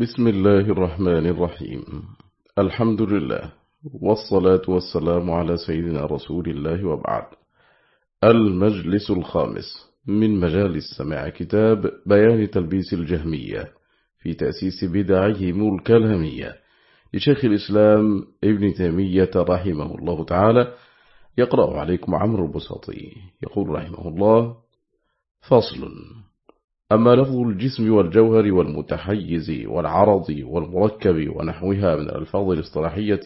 بسم الله الرحمن الرحيم. الحمد لله والصلاة والسلام على سيدنا رسول الله وبعد. المجلس الخامس من مجال السماع كتاب بيان تلبيس الجهمية في تأسيس بدعهم الكلامية لشيخ الإسلام ابن تيمية رحمه الله تعالى. يقرأ عليكم عمرو البساطي يقول رحمه الله فصل أما لفظ الجسم والجوهر والمتحيز والعرض والمركب ونحوها من الألفاظ الاصطلاحية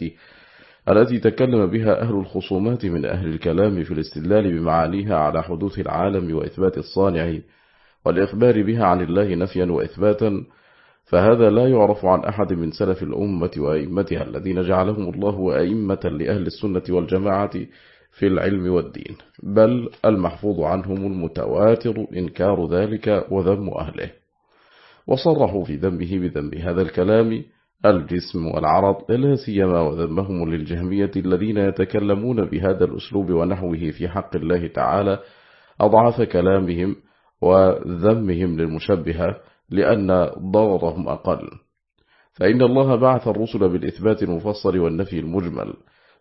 التي تكلم بها أهل الخصومات من أهل الكلام في الاستدلال بمعانيها على حدوث العالم وإثبات الصانع والإخبار بها عن الله نفيا وإثباتا فهذا لا يعرف عن أحد من سلف الأمة وأئمتها الذين جعلهم الله أئمة لأهل السنة والجماعة في العلم والدين بل المحفوظ عنهم المتواتر إنكار ذلك وذم أهله. وصرحوا في ذنبه بذنب هذا الكلام الجسم والعرض لا سيما وذنبهم للجهمية الذين يتكلمون بهذا الأسلوب ونحوه في حق الله تعالى أضعف كلامهم وذمهم للمشبهة لأن ضررهم أقل. فإن الله بعث الرسل بالإثبات المفصل والنفي المجمل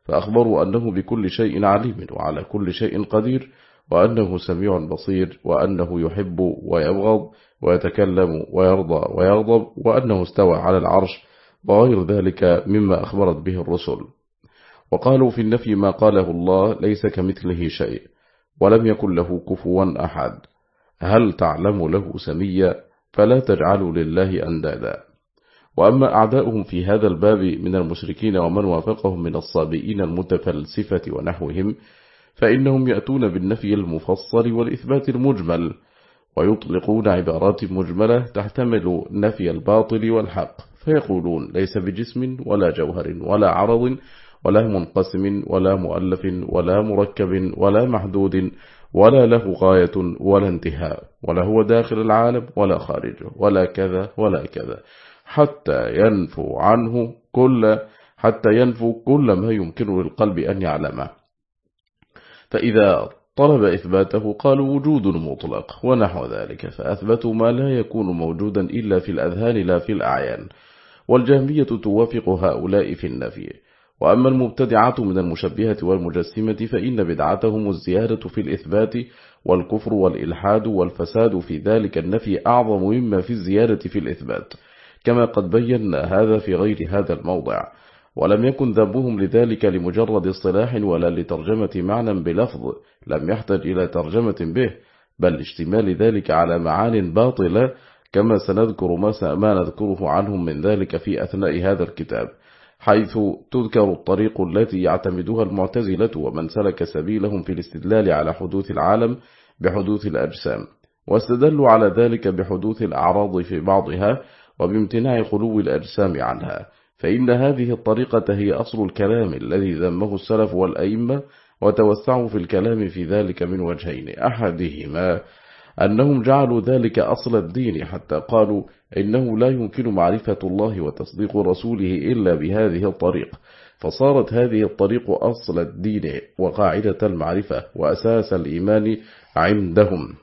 فأخبروا أنه بكل شيء عليم وعلى كل شيء قدير وأنه سميع بصير وأنه يحب ويبغض ويتكلم ويرضى ويغضب وأنه استوى على العرش وغير ذلك مما أخبرت به الرسل. وقالوا في النفي ما قاله الله ليس كمثله شيء ولم يكن له كفوا أحد. هل تعلم له سميا؟ فلا تجعلوا لله أندادا. وأما أعداؤهم في هذا الباب من المشركين ومن وافقهم من الصابئين المتفلسفة ونحوهم فإنهم يأتون بالنفي المفصل والإثبات المجمل ويطلقون عبارات مجملة تحتمل نفي الباطل والحق فيقولون ليس بجسم ولا جوهر ولا عرض ولا منقسم ولا مؤلف ولا مركب ولا محدود ولا له غاية ولا انتهاء ولا هو داخل العالم ولا خارجه ولا كذا ولا كذا. حتى ينفو عنه كل حتى ينفو كل ما يمكن للقلب أن يعلمه فإذا طلب إثباته قالوا وجود مطلق ونحو ذلك فأثبتوا ما لا يكون موجودا إلا في الأذهان لا في الأعيان. والجهمية توافق هؤلاء في النفي. وأما المبتدعة من المشبهة والمجسمة فإن بدعتهم الزيادة في الإثبات والكفر والإلحاد والفساد في ذلك النفي أعظم مما في الزيادة في الإثبات. كما قد بينا هذا في غير هذا الموضع. ولم يكن ذنبهم لذلك لمجرد اصطلاح ولا لترجمة معنى بلفظ لم يحتج إلى ترجمة به بل اشتمال ذلك على معان باطلة كما سنذكر ما نذكره عنهم من ذلك في أثناء هذا الكتاب. حيث تذكر الطريق التي يعتمدها المعتزلة ومن سلك سبيلهم في الاستدلال على حدوث العالم بحدوث الأجسام واستدلوا على ذلك بحدوث الأعراض في بعضها وبامتناع خلو الأجسام عنها فإن هذه الطريقة هي أصل الكلام الذي ذمه السلف والأئمة وتوسعوا في الكلام في ذلك من وجهين. أحدهما أنهم جعلوا ذلك أصل الدين حتى قالوا إنه لا يمكن معرفة الله وتصديق رسوله إلا بهذه الطريق. فصارت هذه الطريق أصل الدين وقاعدة المعرفة وأساس الإيمان عندهم.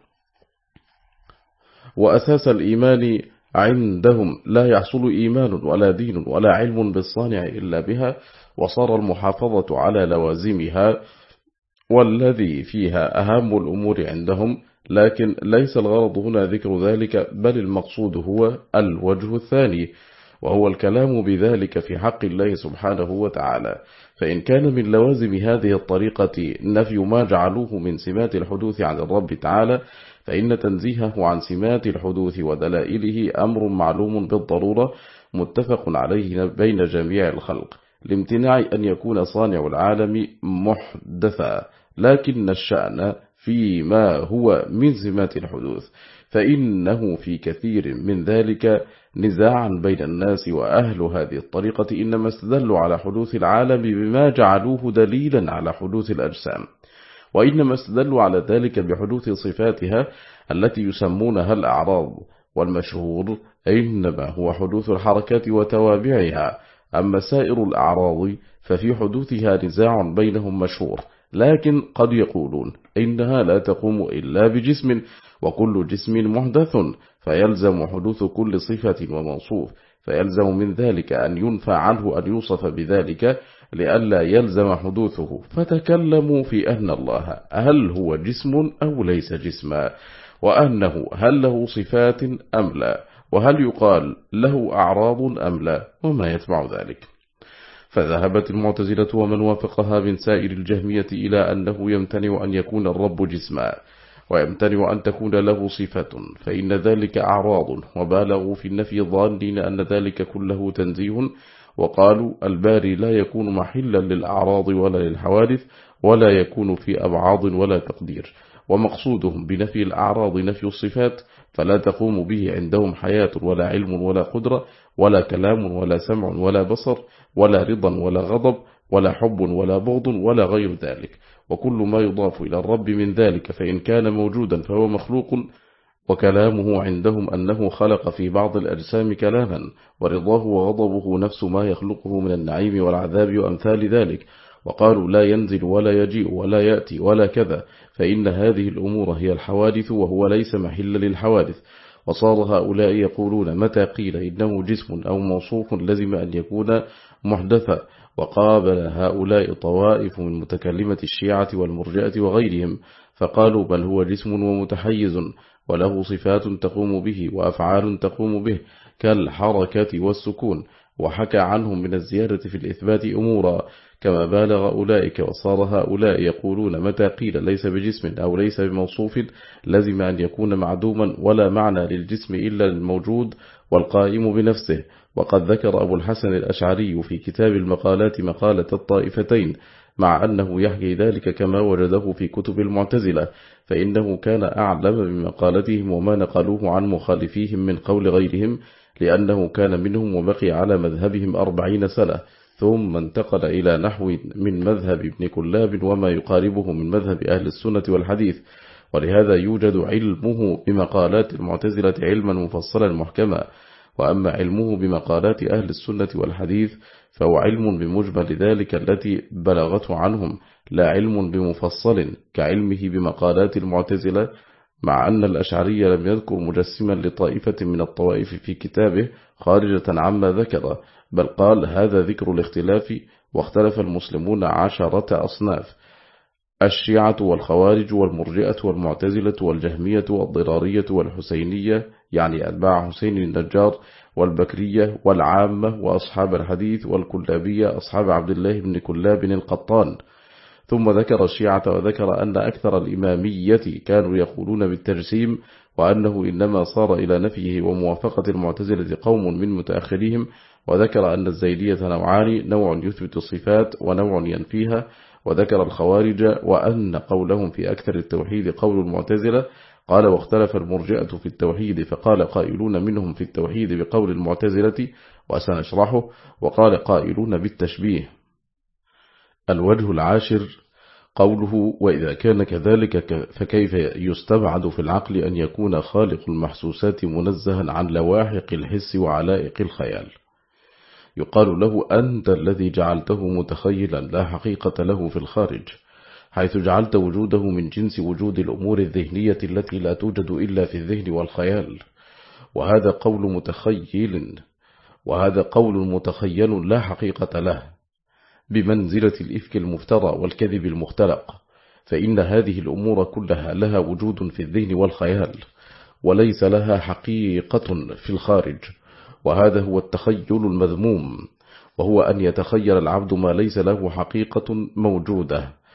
وأساس الإيمان عندهم لا يحصل إيمان ولا دين ولا علم بالصانع إلا بها وصار المحافظة على لوازمها والذي فيها أهم الأمور عندهم. لكن ليس الغرض هنا ذكر ذلك بل المقصود هو الوجه الثاني وهو الكلام بذلك في حق الله سبحانه وتعالى. فإن كان من لوازم هذه الطريقة نفي ما جعلوه من سمات الحدوث عن الرب تعالى فإن تنزيهه عن سمات الحدوث ودلائله أمر معلوم بالضرورة متفق عليه بين جميع الخلق لامتناع أن يكون صانع العالم محدثا لكن الشأن فيما هو من سمات الحدوث فإنه في كثير من ذلك نزاعا بين الناس وأهل هذه الطريقة إنما استدلوا على حدوث العالم بما جعلوه دليلا على حدوث الأجسام. وإنما استدلوا على ذلك بحدوث صفاتها التي يسمونها الأعراض والمشهور إنما هو حدوث الحركات وتوابعها. أما سائر الأعراض ففي حدوثها نزاع بينهم مشهور لكن قد يقولون إنها لا تقوم إلا بجسم وكل جسم محدث فيلزم حدوث كل صفة وموصوف فيلزم من ذلك أن ينفى عنه أن يوصف بذلك لئلا يلزم حدوثه. فتكلموا في أن الله هل هو جسم أو ليس جسما؟ وأنه هل له صفات أم لا؟ وهل يقال له أعراض أم لا؟ وما يتبع ذلك. فذهبت المعتزلة ومن وافقها من سائر الجهمية إلى أنه يمتنع أن يكون الرب جسما ويمتنع أن تكون له صفة فإن ذلك أعراض وبالغوا في النفي ظانين أن ذلك كله تنزيه وقالوا الباري لا يكون محلا للأعراض ولا للحوادث ولا يكون في أبعاض ولا تقدير ومقصودهم بنفي الأعراض نفي الصفات فلا تقوم به عندهم حياة ولا علم ولا قدرة ولا كلام ولا سمع ولا بصر ولا رضا ولا غضب ولا حب ولا بغض ولا غير ذلك. وكل ما يضاف إلى الرب من ذلك فإن كان موجودا فهو مخلوق وكلامه عندهم أنه خلق في بعض الأجسام كلاما ورضاه وغضبه نفس ما يخلقه من النعيم والعذاب وأمثال ذلك. وقالوا لا ينزل ولا يجيء ولا يأتي ولا كذا فإن هذه الأمور هي الحوادث وهو ليس محل للحوادث. وصار هؤلاء يقولون متى قيل إنه جسم أو موصوف لزم أن يكون محدثا. وقابل هؤلاء طوائف من متكلمة الشيعة والمرجئة وغيرهم فقالوا بل هو جسم ومتحيز. وله صفات تقوم به وأفعال تقوم به كالحركة والسكون وحكى عنهم من الزيادة في الإثبات أمورا. كما بالغ أولئك وصار هؤلاء يقولون متى قيل ليس بجسم أو ليس بموصوف لزم أن يكون معدوما ولا معنى للجسم إلا الموجود والقائم بنفسه. وقد ذكر أبو الحسن الأشعري في كتاب المقالات مقالة الطائفتين مع أنه يحكي ذلك كما وجده في كتب المعتزلة فإنه كان أعلم بمقالتهم وما نقلوه عن مخالفيهم من قول غيرهم لأنه كان منهم وبقي على مذهبهم أربعين سنة ثم انتقل إلى نحو من مذهب ابن كلاب وما يقاربه من مذهب أهل السنة والحديث ولهذا يوجد علمه بمقالات المعتزلة علما مفصلا محكما. وأما علمه بمقالات أهل السنة والحديث فهو علم بمجمل ذلك التي بلغته عنهم لا علم بمفصل كعلمه بمقالات المعتزلة مع أن الأشعري لم يذكر مجسما لطائفة من الطوائف في كتابه خارجة عما ذكر بل قال هذا ذكر الاختلاف واختلف المسلمون عشرة أصناف الشيعة والخوارج والمرجئة والمعتزلة والجهمية والضرارية والحسينية يعني أتباع حسين النجار والبكرية والعامة وأصحاب الحديث والكلابية أصحاب عبد الله بن كلاب القطان. ثم ذكر الشيعة وذكر أن أكثر الإمامية كانوا يقولون بالتجسيم وأنه إنما صار إلى نفيه وموافقة المعتزلة قوم من متأخرهم وذكر أن الزيدية نوعان نوع يثبت الصفات ونوع ينفيها. وذكر الخوارج وأن قولهم في أكثر التوحيد قول المعتزلة قال واختلف المرجئة في التوحيد فقال قائلون منهم في التوحيد بقول المعتزلة وسنشرحه وقال قائلون بالتشبيه. الوجه العاشر قوله وإذا كان كذلك فكيف يستبعد في العقل أن يكون خالق المحسوسات منزها عن لواحق الحس وعلائق الخيال؟ يقال له أنت الذي جعلته متخيلا لا حقيقة له في الخارج. حيث جعلت وجوده من جنس وجود الأمور الذهنية التي لا توجد إلا في الذهن والخيال. وهذا قول متخيل وهذا قول متخيل لا حقيقة له. بمنزلة الإفك المفترى والكذب المختلق فإن هذه الأمور كلها لها وجود في الذهن والخيال وليس لها حقيقة في الخارج. وهذا هو التخيل المذموم وهو أن يتخيل العبد ما ليس له حقيقة موجودة.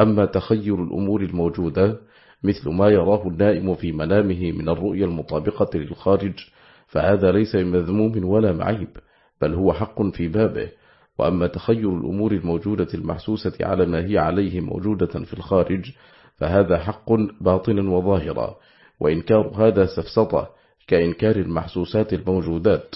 أما تخيل الأمور الموجودة مثل ما يراه النائم في منامه من الرؤية المطابقة للخارج فهذا ليس مذموم ولا معيب بل هو حق في بابه. وأما تخيل الأمور الموجودة المحسوسة على ما هي عليه موجودة في الخارج فهذا حق باطنا وظاهرا وإنكار هذا سفسطة كإنكار المحسوسات الموجودات.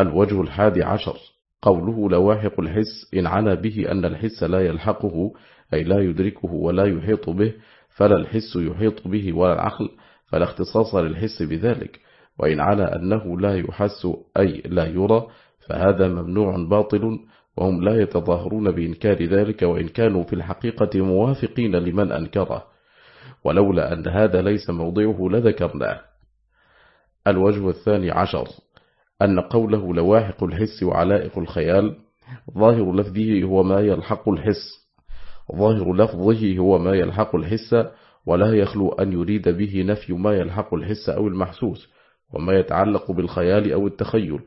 الوجه الحادي عشر قوله لواحق الحس إن عنا به أن الحس لا يلحقه أي لا يدركه ولا يحيط به فلا الحس يحيط به ولا العقل فلا اختصاص للحس بذلك. وإن عنا أنه لا يحس أي لا يرى فهذا ممنوع باطل وهم لا يتظاهرون بإنكار ذلك وإن كانوا في الحقيقة موافقين لمن أنكره. ولولا أن هذا ليس موضعه لذكرناه. الوجه الثاني عشر. أن قوله لواحق الحس وعلائق الخيال ظاهر لفظه هو ما يلحق الحس. ظاهر لفظه هو ما يلحق الحس ولا يخلو أن يريد به نفي ما يلحق الحس أو المحسوس وما يتعلق بالخيال أو التخيل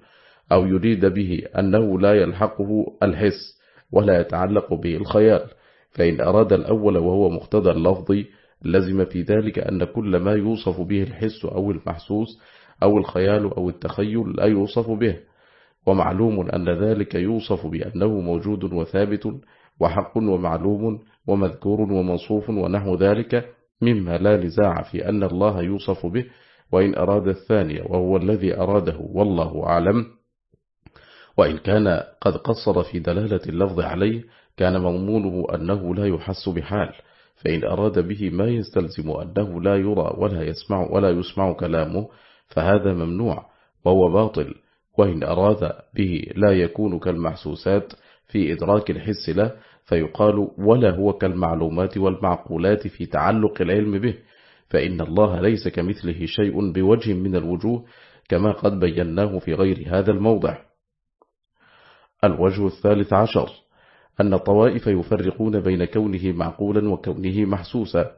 أو يريد به أنه لا يلحقه الحس ولا يتعلق به الخيال فإن أراد الأول وهو مقتضى اللفظ لزم في ذلك أن كل ما يوصف به الحس أو المحسوس أو الخيال أو التخيل لا يوصف به ومعلوم أن ذلك يوصف بأنه موجود وثابت وحق ومعلوم ومذكور ومنصوف ونحو ذلك مما لا نزاع في أن الله يوصف به وإن أراد الثاني وهو الذي أراده والله أعلم. وإن كان قد قصر في دلالة اللفظ عليه كان مضمونه أنه لا يحس بحال فإن أراد به ما يستلزم أنه لا يرى ولا يسمع ولا يسمع كلامه فهذا ممنوع وهو باطل وإن أراد به لا يكون كالمحسوسات في إدراك الحس له فيقال ولا هو كالمعلومات والمعقولات في تعلق العلم به فإن الله ليس كمثله شيء بوجه من الوجوه كما قد بيناه في غير هذا الموضع. الوجه الثالث عشر أن الطوائف يفرقون بين كونه معقولا وكونه محسوسا.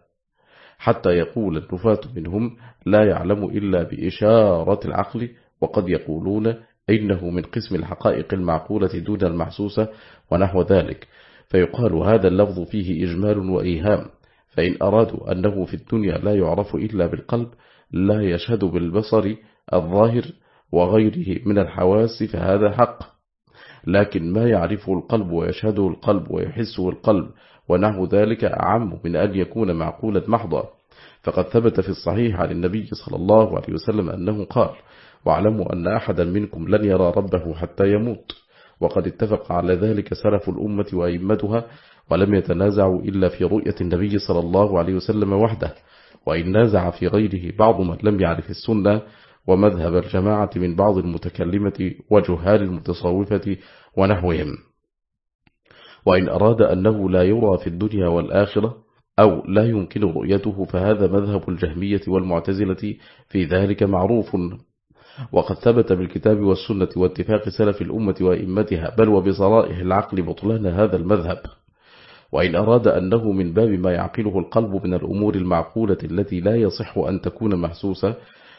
حتى يقول النفاة منهم لا يعلم إلا بإشارة العقل وقد يقولون إنه من قسم الحقائق المعقولة دون المحسوسة ونحو ذلك. فيقال هذا اللفظ فيه إجمال وإيهام فإن أرادوا أنه في الدنيا لا يعرف إلا بالقلب لا يشهد بالبصر الظاهر وغيره من الحواس فهذا حق. لكن ما يعرفه القلب ويشهده القلب ويحسه القلب ونحو ذلك أعم من أن يكون معقولة محضة. فقد ثبت في الصحيح عن النبي صلى الله عليه وسلم أنه قال واعلموا أن أحدا منكم لن يرى ربه حتى يموت. وقد اتفق على ذلك سلف الأمة وأئمتها ولم يتنازعوا إلا في رؤية النبي صلى الله عليه وسلم وحده. وإن نازع في غيره بعض من لم يعرف السنة ومذهب الجماعة من بعض المتكلمة وجهال المتصوفة ونحوهم. وإن أراد أنه لا يرى في الدنيا والآخرة أو لا يمكن رؤيته فهذا مذهب الجهمية والمعتزلة في ذلك معروف. وقد ثبت بالكتاب والسنة واتفاق سلف الأمة وإمتها بل وبصرائح العقل بطلان هذا المذهب. وإن أراد أنه من باب ما يعقله القلب من الأمور المعقولة التي لا يصح أن تكون محسوسة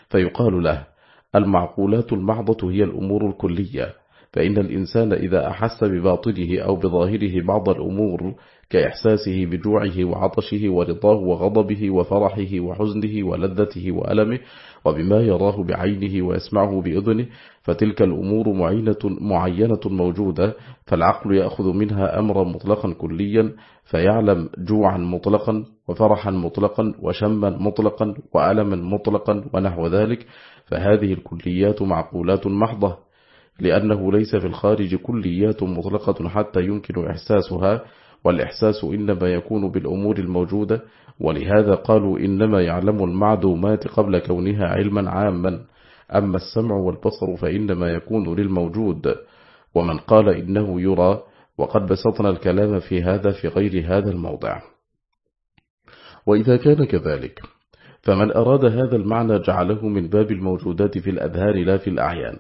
فيقال له المعقولات المعضة هي الأمور الكلية. فإن الإنسان إذا أحس بباطنه أو بظاهره بعض الأمور كإحساسه بجوعه وعطشه ورضاه وغضبه وفرحه وحزنه ولذته وألمه وبما يراه بعينه ويسمعه بإذنه فتلك الأمور معينة, معينة موجودة فالعقل يأخذ منها أمرا مطلقا كليا فيعلم جوعا مطلقا وفرحا مطلقا وشما مطلقا وألما مطلقا ونحو ذلك فهذه الكليات معقولات محضة. لأنه ليس في الخارج كليات مطلقة حتى يمكن إحساسها والإحساس إنما يكون بالأمور الموجودة ولهذا قالوا إنما يعلم المعدومات قبل كونها علما عاما. أما السمع والبصر فإنما يكون للموجود. ومن قال إنه يرى وقد بسطنا الكلام في هذا في غير هذا الموضع. وإذا كان كذلك فمن أراد هذا المعنى جعله من باب الموجودات في الأذهان لا في الأعيان.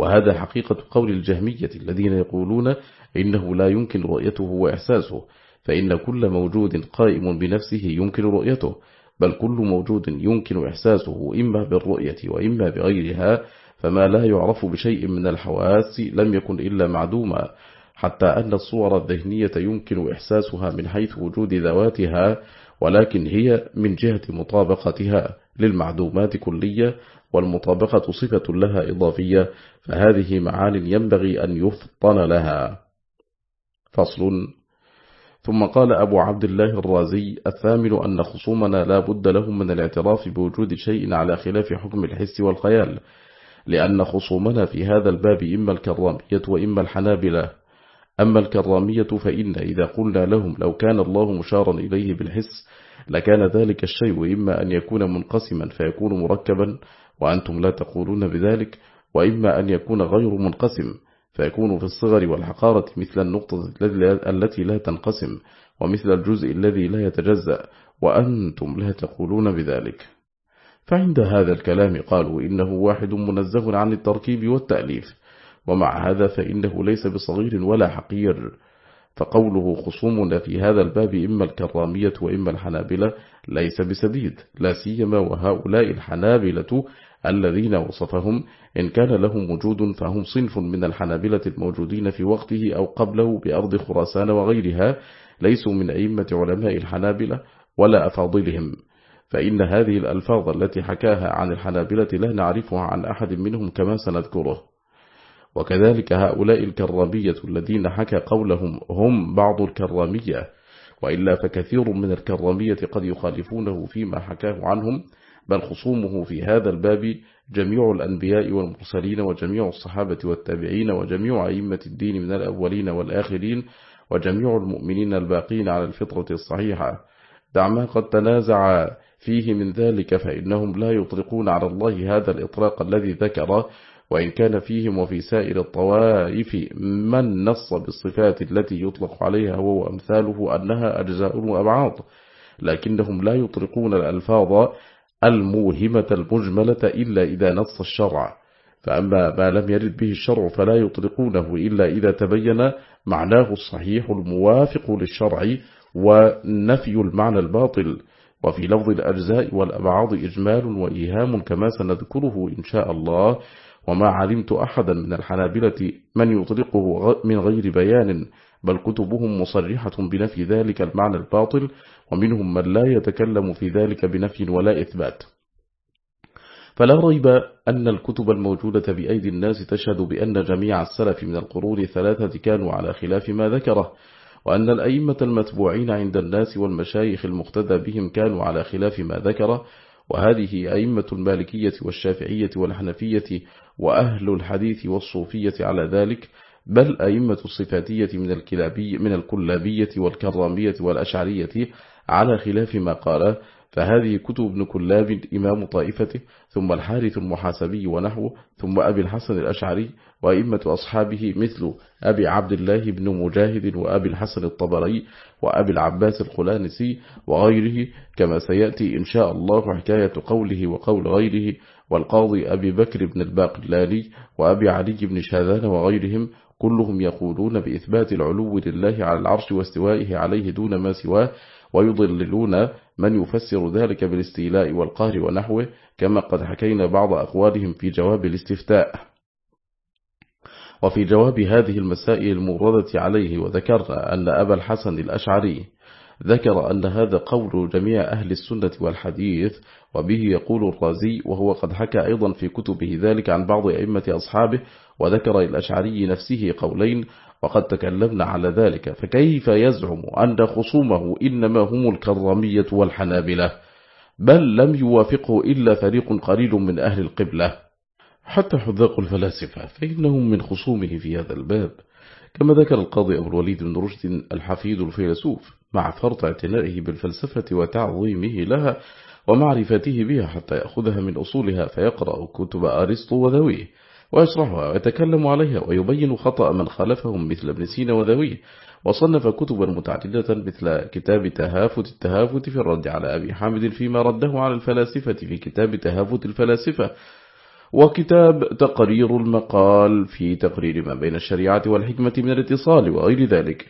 وهذا حقيقة قول الجهمية الذين يقولون إنه لا يمكن رؤيته وإحساسه فإن كل موجود قائم بنفسه يمكن رؤيته بل كل موجود يمكن إحساسه إما بالرؤية وإما بغيرها فما لا يعرف بشيء من الحواس لم يكن إلا معدوما حتى أن الصور الذهنية يمكن إحساسها من حيث وجود ذواتها ولكن هي من جهة مطابقتها للمعدومات كلية والمطابقة صفة لها إضافية فهذه معان ينبغي أن يفطن لها. فصل. ثم قال أبو عبد الله الرازي الثامن أن خصومنا لا بد لهم من الاعتراف بوجود شيء على خلاف حكم الحس والخيال لأن خصومنا في هذا الباب إما الكرامية وإما الحنابلة. أما الكرامية فإن إذا قلنا لهم لو كان الله مشارا إليه بالحس لكان ذلك الشيء إما أن يكون منقسما فيكون مركبا وأنتم لا تقولون بذلك وإما أن يكون غير منقسم فيكون في الصغر والحقارة مثل النقطة التي لا تنقسم ومثل الجزء الذي لا يتجزأ وأنتم لا تقولون بذلك. فعند هذا الكلام قالوا إنه واحد منزه عن التركيب والتأليف ومع هذا فإنه ليس بصغير ولا حقير. فقوله خصومنا في هذا الباب إما الكرامية وإما الحنابلة ليس بسديد لا سيما وهؤلاء الحنابلة الذين وصفهم إن كان لهم وجود فهم صنف من الحنابلة الموجودين في وقته أو قبله بأرض خراسان وغيرها ليسوا من أئمة علماء الحنابلة ولا أفاضلهم. فإن هذه الألفاظ التي حكاها عن الحنابلة لا نعرفها عن أحد منهم كما سنذكره. وكذلك هؤلاء الكرامية الذين حكى قولهم هم بعض الكرامية وإلا فكثير من الكرامية قد يخالفونه فيما حكاه عنهم بل خصومه في هذا الباب جميع الأنبياء والمرسلين وجميع الصحابة والتابعين وجميع أئمة الدين من الأولين والآخرين وجميع المؤمنين الباقين على الفطرة الصحيحة. دع ما قد تنازع فيه من ذلك فإنهم لا يطلقون على الله هذا الإطلاق الذي ذكره وإن كان فيهم وفي سائر الطوائف من نص بالصفات التي يطلق عليها هو أمثاله أنها أجزاء وأبعاض لكنهم لا يطلقون الألفاظ الموهمة المجملة إلا إذا نص الشرع. فأما ما لم يرد به الشرع فلا يطلقونه إلا إذا تبين معناه الصحيح الموافق للشرع ونفي المعنى الباطل. وفي لفظ الأجزاء والأبعاض إجمال وإيهام كما سنذكره إن شاء الله. وما علمت أحدا من الحنابلة من يطلقه من غير بيان بل كتبهم مصرحة بنفي ذلك المعنى الباطل ومنهم من لا يتكلم في ذلك بنفي ولا إثبات. فلا ريب أن الكتب الموجودة بأيدي الناس تشهد بأن جميع السلف من القرون الثلاثة كانوا على خلاف ما ذكره وأن الأئمة المتبوعين عند الناس والمشايخ المقتدى بهم كانوا على خلاف ما ذكره وهذه أئمة المالكية والشافعية والحنفية وأهل الحديث والصوفية على ذلك بل أئمة الصفاتية من الكلابي من الكلابية والكرامية والأشعرية على خلاف ما قال فهذه كتب ابن كلاب إمام طائفته ثم الحارث المحاسبي ونحوه ثم أبي الحسن الأشعري وأئمة أصحابه مثل أبي عبد الله بن مجاهد وأبي الحسن الطبري وأبي العباس الخلانسي وغيره كما سيأتي إن شاء الله حكاية قوله وقول غيره والقاضي أبي بكر بن الباقلاني وأبي علي بن شاذان وغيرهم كلهم يقولون بإثبات العلو لله على العرش واستوائه عليه دون ما سواه ويضللون من يفسر ذلك بالاستيلاء والقهر ونحوه كما قد حكينا بعض أقوالهم في جواب الاستفتاء. وفي جواب هذه المسائل الموردة عليه وذكرنا أن أبا الحسن الأشعري ذكر أن هذا قول جميع أهل السنة والحديث وبه يقول الرازي وهو قد حكى أيضا في كتبه ذلك عن بعض أئمة أصحابه وذكر الأشعري نفسه قولين وقد تكلمنا على ذلك فكيف يزعم أن خصومه إنما هم الكرامية والحنابلة؟ بل لم يوافقه إلا فريق قليل من أهل القبلة. حتى حذاق الفلاسفة فإنهم من خصومه في هذا الباب. كما ذكر القاضي أبو الوليد بن رشد الحفيد الفيلسوف مع فرط اعتنائه بالفلسفة وتعظيمه لها ومعرفته بها حتى يأخذها من أصولها فيقرأ كتب أرسطو وذويه. ويشرحها ويتكلم عليها ويبين خطأ من خالفهم مثل ابن سينا وذويه وصنف كتبا متعددة مثل كتاب تهافت التهافت في الرد على أبي حامد فيما رده على الفلاسفة في كتاب تهافت الفلاسفة وكتاب تقرير المقال في تقرير ما بين الشريعة والحكمة من الاتصال وغير ذلك.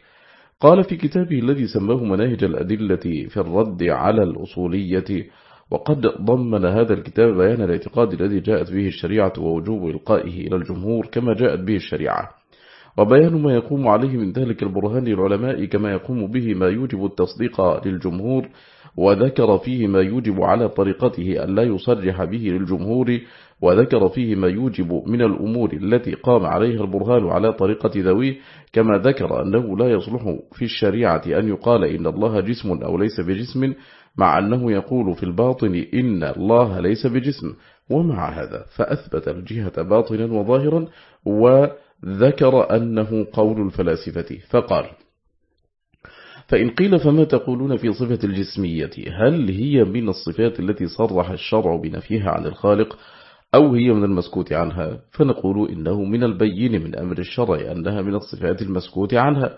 قال في كتابه الذي سماه مناهج الأدلة في الرد على الأصولية وقد ضمن هذا الكتاب بيان الاعتقاد الذي جاءت به الشريعة ووجوب إلقائه إلى الجمهور كما جاءت به الشريعة. وبيان ما يقوم عليه من ذلك البرهان للعلماء كما يقوم به ما يوجب التصديق للجمهور وذكر فيه ما يوجب على طريقته أن لا يصرح به للجمهور وذكر فيه ما يوجب من الأمور التي قام عليها البرهان على طريقة ذويه كما ذكر أنه لا يصلح في الشريعة أن يقال إن الله جسم أو ليس بجسم مع أنه يقول في الباطن إن الله ليس بجسم ومع هذا فأثبت الجهة باطنا وظاهرا وذكر أنه قول الفلاسفة. فقال فإن قيل فما تقولون في صفة الجسمية؟ هل هي من الصفات التي صرح الشرع بنفيها عن الخالق أو هي من المسكوت عنها؟ فنقول إنه من البين من أمر الشرع أنها من الصفات المسكوت عنها.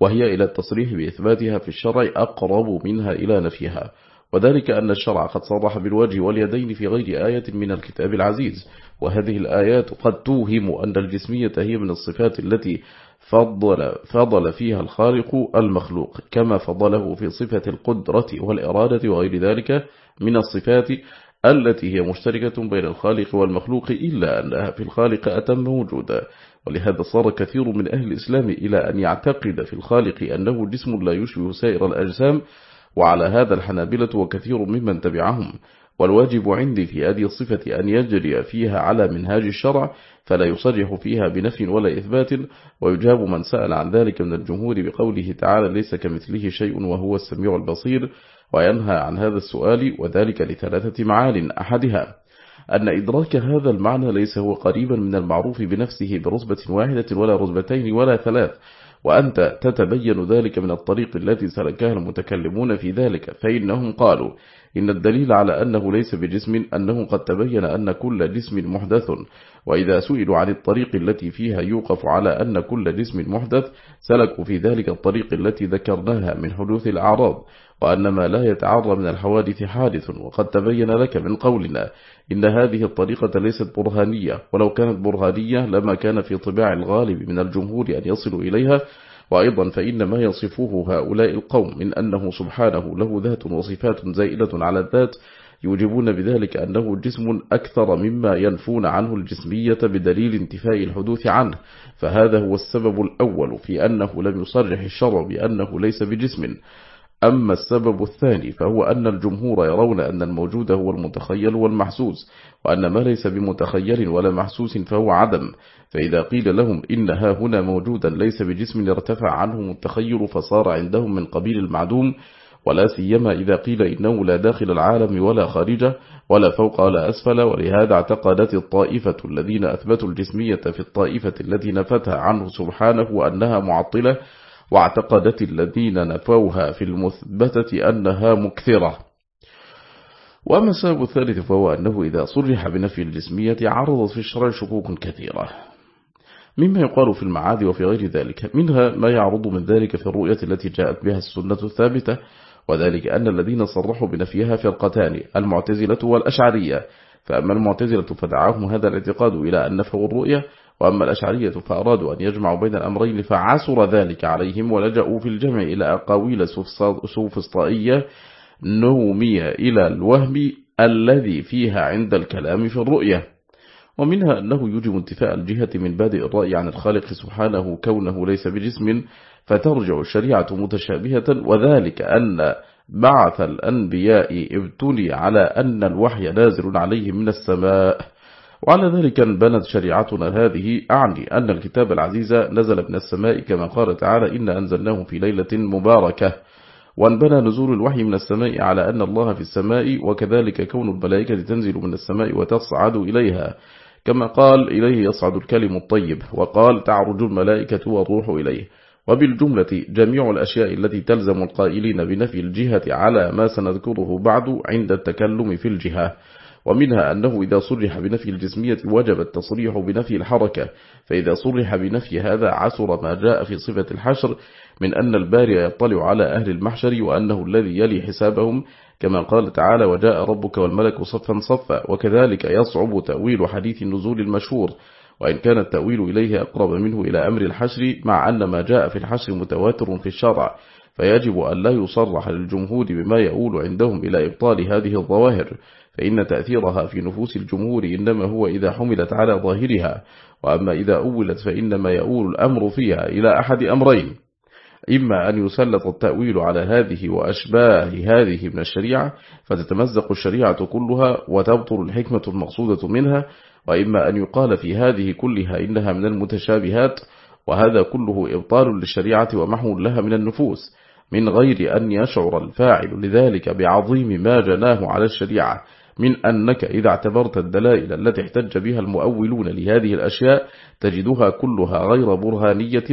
وهي إلى التصريح بإثباتها في الشرع أقرب منها إلى نفيها. وذلك أن الشرع قد صرح بالوجه واليدين في غير آية من الكتاب العزيز. وهذه الآيات قد توهم أن الجسمية هي من الصفات التي فضل, فضل فيها الخالق المخلوق كما فضله في صفة القدرة والإرادة وغير ذلك من الصفات التي هي مشتركة بين الخالق والمخلوق إلا أنها في الخالق أتم وجودا. ولهذا صار كثير من أهل الإسلام إلى أن يعتقد في الخالق أنه جسم لا يشبه سائر الأجسام وعلى هذا الحنابلة وكثير ممن تبعهم. والواجب عندي في هذه الصفة أن يجري فيها على منهاج الشرع فلا يصرح فيها بنفي ولا إثبات ويجاب من سأل عن ذلك من الجمهور بقوله تعالى ليس كمثله شيء وهو السميع البصير وينهى عن هذا السؤال وذلك لثلاثة معال أحدها. أن إدراك هذا المعنى ليس هو قريبا من المعروف بنفسه برزبة واحدة ولا رزبتين ولا ثلاث وأنت تتبين ذلك من الطريق التي سلكها المتكلمون في ذلك فإنهم قالوا إن الدليل على أنه ليس بجسم أنه قد تبين أن كل جسم محدث. وإذا سئلوا عن الطريق التي فيها يوقف على أن كل جسم محدث سلكوا في ذلك الطريق التي ذكرناها من حدوث الأعراض وأن ما لا يتعرى من الحوادث حادث وقد تبين لك من قولنا إن هذه الطريقة ليست برهانية. ولو كانت برهانية لما كان في طباع الغالب من الجمهور أن يصلوا إليها وأيضا فإن ما يصفه هؤلاء القوم من أنه سبحانه له ذات وصفات زائلة على الذات يوجبون بذلك أنه جسم أكثر مما ينفون عنه الجسمية بدليل انتفاء الحدوث عنه فهذا هو السبب الأول في أنه لم يصرح الشرع بأنه ليس بجسم. أما السبب الثاني فهو أن الجمهور يرون أن الموجود هو المتخيل والمحسوس وأن ما ليس بمتخيل ولا محسوس فهو عدم. فإذا قيل لهم إنها هنا موجودا ليس بجسم ارتفع عنه التخيل فصار عندهم من قبيل المعدوم ولا سيما إذا قيل إنه لا داخل العالم ولا خارجه ولا فوق ولا أسفل ولهذا اعتقدت الطائفة الذين أثبتوا الجسمية في الطائفة التي نفتها عنه سبحانه أنها معطلة واعتقدت الذين نفوها في المثبتة أنها مكثرة. وأما السبب الثالث فهو أنه إذا صرح بنفي الجسمية عرضت في الشرع شكوك كثيرة. مما يقال في المعاد وفي غير ذلك. منها ما يعرض من ذلك في الرؤية التي جاءت بها السنة الثابتة وذلك أن الذين صرحوا بنفيها فرقتان المعتزلة والأشعرية. فأما المعتزلة فدعاهم هذا الاعتقاد إلى أن نفوا الرؤية وأما الأشعرية فأرادوا أن يجمعوا بين الأمرين فعسر ذلك عليهم ولجأوا في الجمع إلى أقاويل سوفسطائية نومية إلى الوهم الذي فيها عند الكلام في الرؤية. ومنها أنه يجب انتفاء الجهة من بادئ الرأي عن الخالق سبحانه كونه ليس بجسم فترجع الشريعة متشابهة وذلك أن بعث الأنبياء ابتلي على أن الوحي نازل عليه من السماء. وعلى ذلك بنت شريعتنا هذه أعني أن الكتاب العزيز نزل من السماء كما قال تعالى إن أنزلناه في ليلة مباركة وانبنى نزول الوحي من السماء على أن الله في السماء وكذلك كون الملائكة تنزل من السماء وتصعد إليها. كما قال إليه يصعد الكلم الطيب وقال تعرج الملائكة والروح إليه. وبالجملة جميع الأشياء التي تلزم القائلين بنفي الجهة على ما سنذكره بعد عند التكلم في الجهة. ومنها أنه إذا صرح بنفي الجسمية وجب التصريح بنفي الحركة. فإذا صرح بنفي هذا عسر ما جاء في صفة الحشر من أن الباري يطلع على أهل المحشر وأنه الذي يلي حسابهم كما قال تعالى وجاء ربك والملك صفا صفا وكذلك يصعب تأويل حديث النزول المشهور وإن كان التأويل إليه أقرب منه إلى أمر الحشر مع أن ما جاء في الحشر متواتر في الشرع فيجب أن لا يصرح للجمهور بما يؤول عندهم إلى إبطال هذه الظواهر فإن تأثيرها في نفوس الجمهور إنما هو إذا حملت على ظاهرها وأما إذا أولت فإنما يؤول الأمر فيها إلى أحد أمرين إما أن يسلط التأويل على هذه وأشباه هذه من الشريعة فتتمزق الشريعة كلها وتبطل الحكمة المقصودة منها وإما أن يقال في هذه كلها إنها من المتشابهات وهذا كله إبطال للشريعة ومحو لها من النفوس من غير أن يشعر الفاعل لذلك بعظيم ما جناه على الشريعة من أنك إذا اعتبرت الدلائل التي احتج بها المؤولون لهذه الأشياء تجدها كلها غير برهانية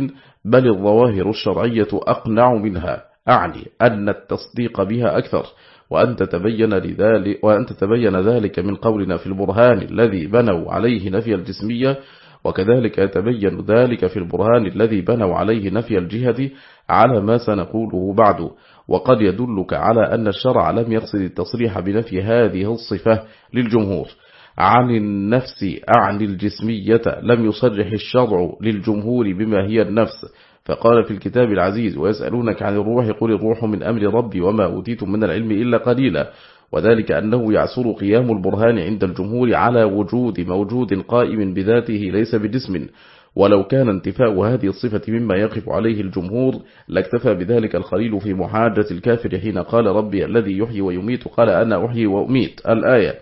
بل الظواهر الشرعية أقنع منها. أعني أن التصديق بها أكثر وأن تتبين, لذلك وأن تتبين ذلك من قولنا في البرهان الذي بنوا عليه نفي الجسمية وكذلك يتبين ذلك في البرهان الذي بنوا عليه نفي الجهة على ما سنقوله بعد. وقد يدلك على أن الشرع لم يقصد التصريح بنفي هذه الصفة للجمهور. عن النفس عن الجسمية لم يصرح الشرع للجمهور بما هي النفس. فقال في الكتاب العزيز ويسألونك عن الروح قل الروح من أمر ربي وما أوتيتم من العلم إلا قليلا. وذلك أنه يعسر قيام البرهان عند الجمهور على وجود موجود قائم بذاته ليس بجسم. ولو كان انتفاء هذه الصفة مما يقف عليه الجمهور لاكتفى بذلك الخليل في محاجة الكافر حين قال ربي الذي يحيي ويميت قال أنا أحيي وأميت. الآية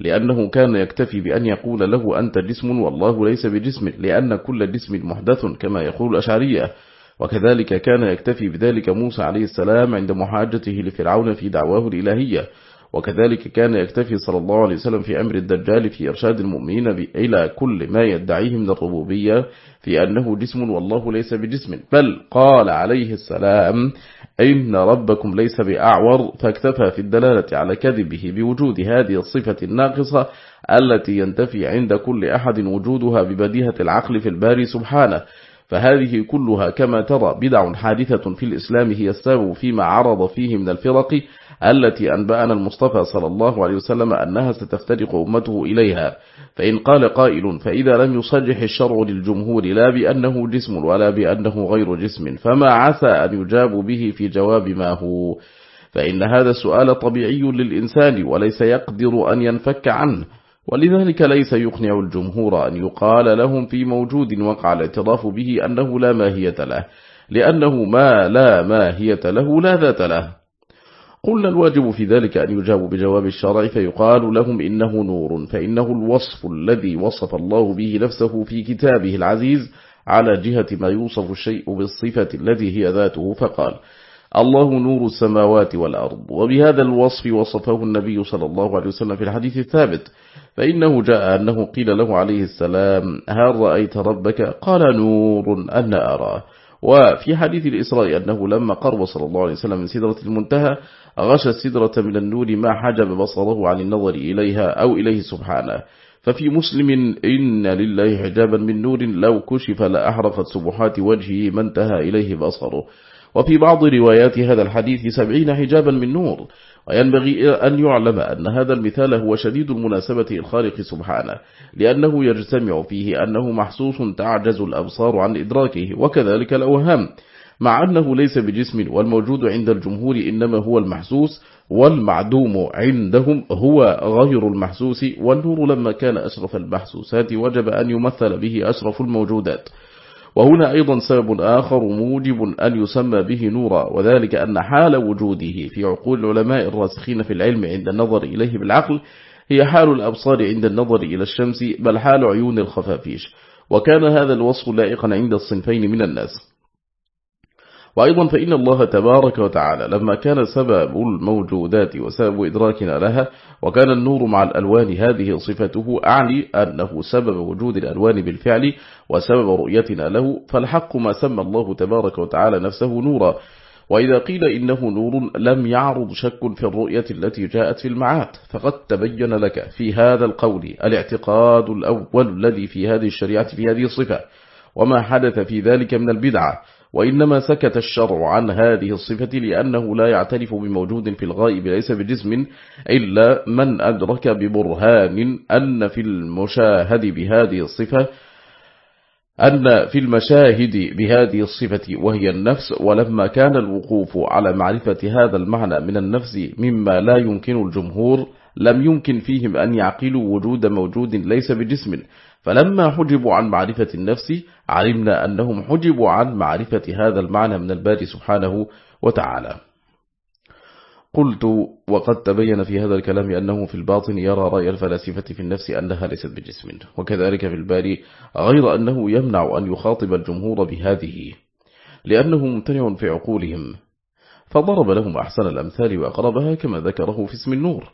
لأنه كان يكتفي بأن يقول له أنت جسم والله ليس بجسم لأن كل جسم محدث كما يقول الأشعرية. وكذلك كان يكتفي بذلك موسى عليه السلام عند محاجته لفرعون في دعواه الإلهية. وكذلك كان يكتفي صلى الله عليه وسلم في أمر الدجال في إرشاد المؤمنين إلى كل ما يدعيه من الربوبية في أنه جسم والله ليس بجسم. بل قال عليه السلام إن ربكم ليس بأعور فاكتفى في الدلالة على كذبه بوجود هذه الصفة الناقصة التي ينتفي عند كل أحد وجودها ببديهة العقل في الباري سبحانه. فهذه كلها كما ترى بدع حادثة في الإسلام هي السبب فيما عرض فيه من الفرق التي أنبأنا المصطفى صلى الله عليه وسلم أنها ستفترق أمته إليها. فإن قال قائل فإذا لم يصرح الشرع للجمهور لا بأنه جسم ولا بأنه غير جسم فما عسى أن يجاب به في جواب ما هو؟ فإن هذا السؤال طبيعي للإنسان وليس يقدر أن ينفك عنه. ولذلك ليس يقنع الجمهور أن يقال لهم في موجود وقع الاعتراف به أنه لا ماهية له لأنه ما لا ماهية له لا ذات له. قلنا الواجب في ذلك أن يجاب بجواب الشرع فيقال لهم إنه نور فإنه الوصف الذي وصف الله به نفسه في كتابه العزيز على جهة ما يوصف الشيء بالصفة التي هي ذاته فقال الله نور السماوات والأرض وبهذا الوصف وصفه النبي صلى الله عليه وسلم في الحديث الثابت فإنه جاء أنه قيل له عليه السلام هل رأيت ربك؟ قال نور أن أراه. وفي حديث الإسراء أنه لما قرب صلى الله عليه وسلم من سدرة المنتهى غش السدرة من النور ما حجب بصره عن النظر إليها أو إليه سبحانه. ففي مسلم إن لله حجابا من نور لو كشف لأحرقت سبحات وجهه ما انتهى إليه بصره. وفي بعض روايات هذا الحديث سبعين حجابا من نور. وينبغي أن يعلم أن هذا المثال هو شديد المناسبة الخالق سبحانه لأنه يجتمع فيه أنه محسوس تعجز الأبصار عن إدراكه وكذلك الأوهام. مع أنه ليس بجسم والموجود عند الجمهور إنما هو المحسوس والمعدوم عندهم هو غير المحسوس والنور لما كان أشرف المحسوسات وجب أن يمثل به أشرف الموجودات. وهنا أيضا سبب آخر موجب أن يسمى به نورا وذلك أن حال وجوده في عقول العلماء الراسخين في العلم عند النظر إليه بالعقل هي حال الأبصار عند النظر إلى الشمس بل حال عيون الخفافيش. وكان هذا الوصف لائقا عند الصنفين من الناس. وأيضا فإن الله تبارك وتعالى لما كان سبب الموجودات وسبب إدراكنا لها وكان النور مع الألوان هذه صفته أعني أنه سبب وجود الألوان بالفعل وسبب رؤيتنا له فالحق ما سمى الله تبارك وتعالى نفسه نورا. وإذا قيل إنه نور لم يعرض شك في الرؤية التي جاءت في المعاد فقد تبين لك في هذا القول الاعتقاد الأول الذي في هذه الشريعة في هذه الصفة. وما حدث في ذلك من البدعة. وإنما سكت الشرع عن هذه الصفة لأنه لا يعترف بموجود في الغائب ليس بجسم إلا من أدرك ببرهان أن في المشاهد بهذه الصفة أن في المشاهد بهذه الصفة وهي النفس ولما كان الوقوف على معرفة هذا المعنى من النفس مما لا يمكن الجمهور لم يمكن فيهم أن يعقلوا وجود موجود ليس بجسم فلما حجبوا عن معرفة النفس علمنا أنهم حجبوا عن معرفة هذا المعنى من الباري سبحانه وتعالى. قلت وقد تبين في هذا الكلام أنه في الباطن يرى رأي الفلاسفة في النفس أنها ليست بجسم وكذلك في الباري غير أنه يمنع أن يخاطب الجمهور بهذه لأنه ممتنع في عقولهم. فضرب لهم أحسن الأمثال وأقربها كما ذكره في اسم النور.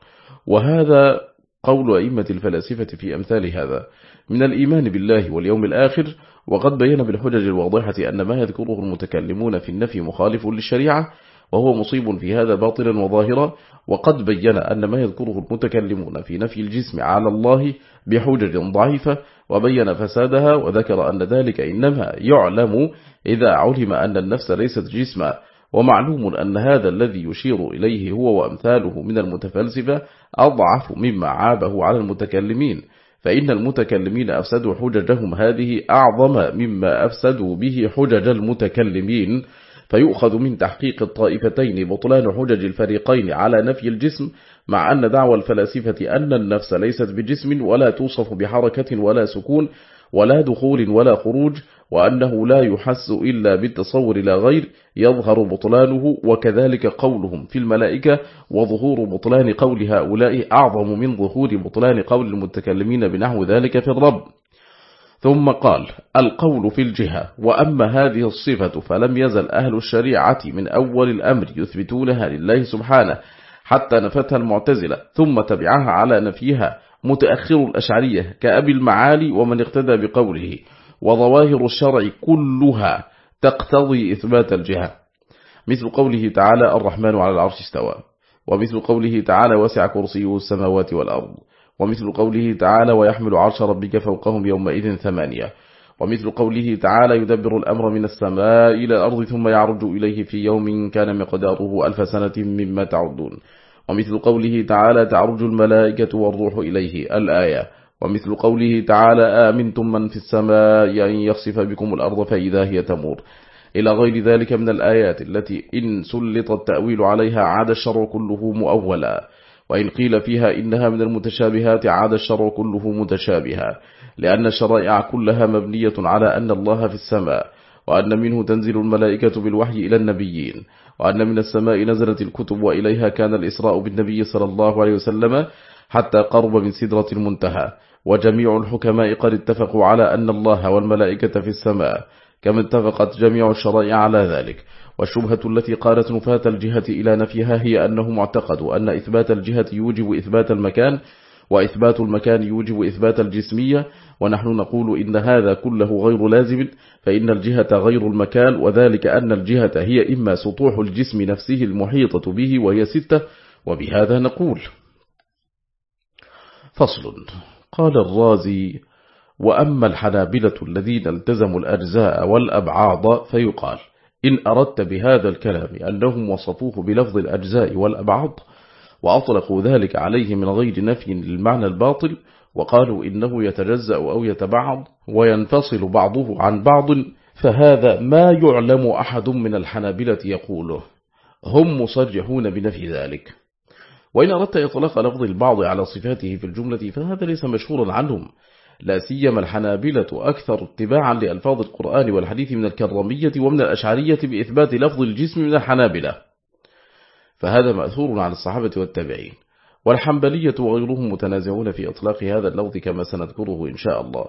وهذا قول أئمة الفلاسفة في أمثال هذا من الإيمان بالله واليوم الآخر وقد بين بالحجج الواضحة أن ما يذكره المتكلمون في النفي مخالف للشريعة وهو مصيب في هذا باطلا وظاهرا وقد بين أن ما يذكره المتكلمون في نفي الجسم على الله بحجج ضعيفة وبين فسادها وذكر أن ذلك إنما يعلم إذا علم أن النفس ليست جسما. ومعلوم أن هذا الذي يشير إليه هو وأمثاله من المتفلسفة أضعف مما عابه على المتكلمين. فإن المتكلمين أفسدوا حججهم. هذه أعظم مما أفسدوا به حجج المتكلمين. فيؤخذ من تحقيق الطائفتين بطلان حجج الفريقين على نفي الجسم مع أن دعوى الفلاسفة أن النفس ليست بجسم ولا توصف بحركة ولا سكون ولا دخول ولا خروج وأنه لا يحس إلا بالتصور لا غير يظهر بطلانه وكذلك قولهم في الملائكة وظهور بطلان قول هؤلاء أعظم من ظهور بطلان قول المتكلمين بنحو ذلك في الرب. ثم قال القول في الجهة وأما هذه الصفة فلم يزل أهل الشريعة من أول الأمر يثبتونها لله سبحانه حتى نفتها المعتزلة ثم تبعها على نفيها متأخر الأشعرية كأبي المعالي ومن اقتدى بقوله. وظواهر الشرع كلها تقتضي إثبات الجهة. مثل قوله تعالى الرحمن على العرش استوى. ومثل قوله تعالى وسع كرسيه السماوات والأرض. ومثل قوله تعالى ويحمل عرش ربك فوقهم يومئذ ثمانية. ومثل قوله تعالى يدبر الأمر من السماء إلى الأرض ثم يعرج إليه في يوم كان مقداره ألف سنة مما تعدون. ومثل قوله تعالى تعرج الملائكة والروح إليه الآية. ومثل قوله تعالى آمنتم من في السماء أن يخسف بكم الأرض فإذا هي تمور. إلى غير ذلك من الآيات التي إن سلط التأويل عليها عاد الشر كله مؤولا. وإن قيل فيها إنها من المتشابهات عاد الشر كله متشابها. لأن الشرائع كلها مبنية على أن الله في السماء وأن منه تنزل الملائكة بالوحي إلى النبيين وأن من السماء نزلت الكتب وإليها كان الإسراء بالنبي صلى الله عليه وسلم حتى قرب من سدرة المنتهى. وجميع الحكماء قد اتفقوا على أن الله والملائكة في السماء كما اتفقت جميع الشرائع على ذلك. والشبهة التي قالت نفاة الجهة إلى نفيها هي أنه معتقد أن إثبات الجهة يوجب إثبات المكان وإثبات المكان يوجب إثبات الجسمية. ونحن نقول إن هذا كله غير لازم فإن الجهة غير المكان وذلك أن الجهة هي إما سطوح الجسم نفسه المحيطة به وهي ستة وبهذا نقول. فصل. قال الرازي وأما الحنابلة الذين التزموا الأجزاء والأبعاض فيقال إن أردت بهذا الكلام أنهم وصفوه بلفظ الأجزاء والأبعاض وأطلقوا ذلك عليه من غير نفي للمعنى الباطل وقالوا إنه يتجزأ أو يتبعض وينفصل بعضه عن بعض فهذا ما يعلم أحد من الحنابلة يقوله. هم مصرحون بنفي ذلك. وإن أردت إطلاق لفظ البعض على صفاته في الجملة فهذا ليس مشهورا عنهم. لا سيما الحنابلة أكثر اتباعا لألفاظ القرآن والحديث من الكرمية ومن الأشعرية بإثبات لفظ الجسم من الحنابلة. فهذا مأثور عن الصحابة والتابعين. والحنبلية وغيرهم متنازعون في إطلاق هذا اللفظ كما سنذكره إن شاء الله.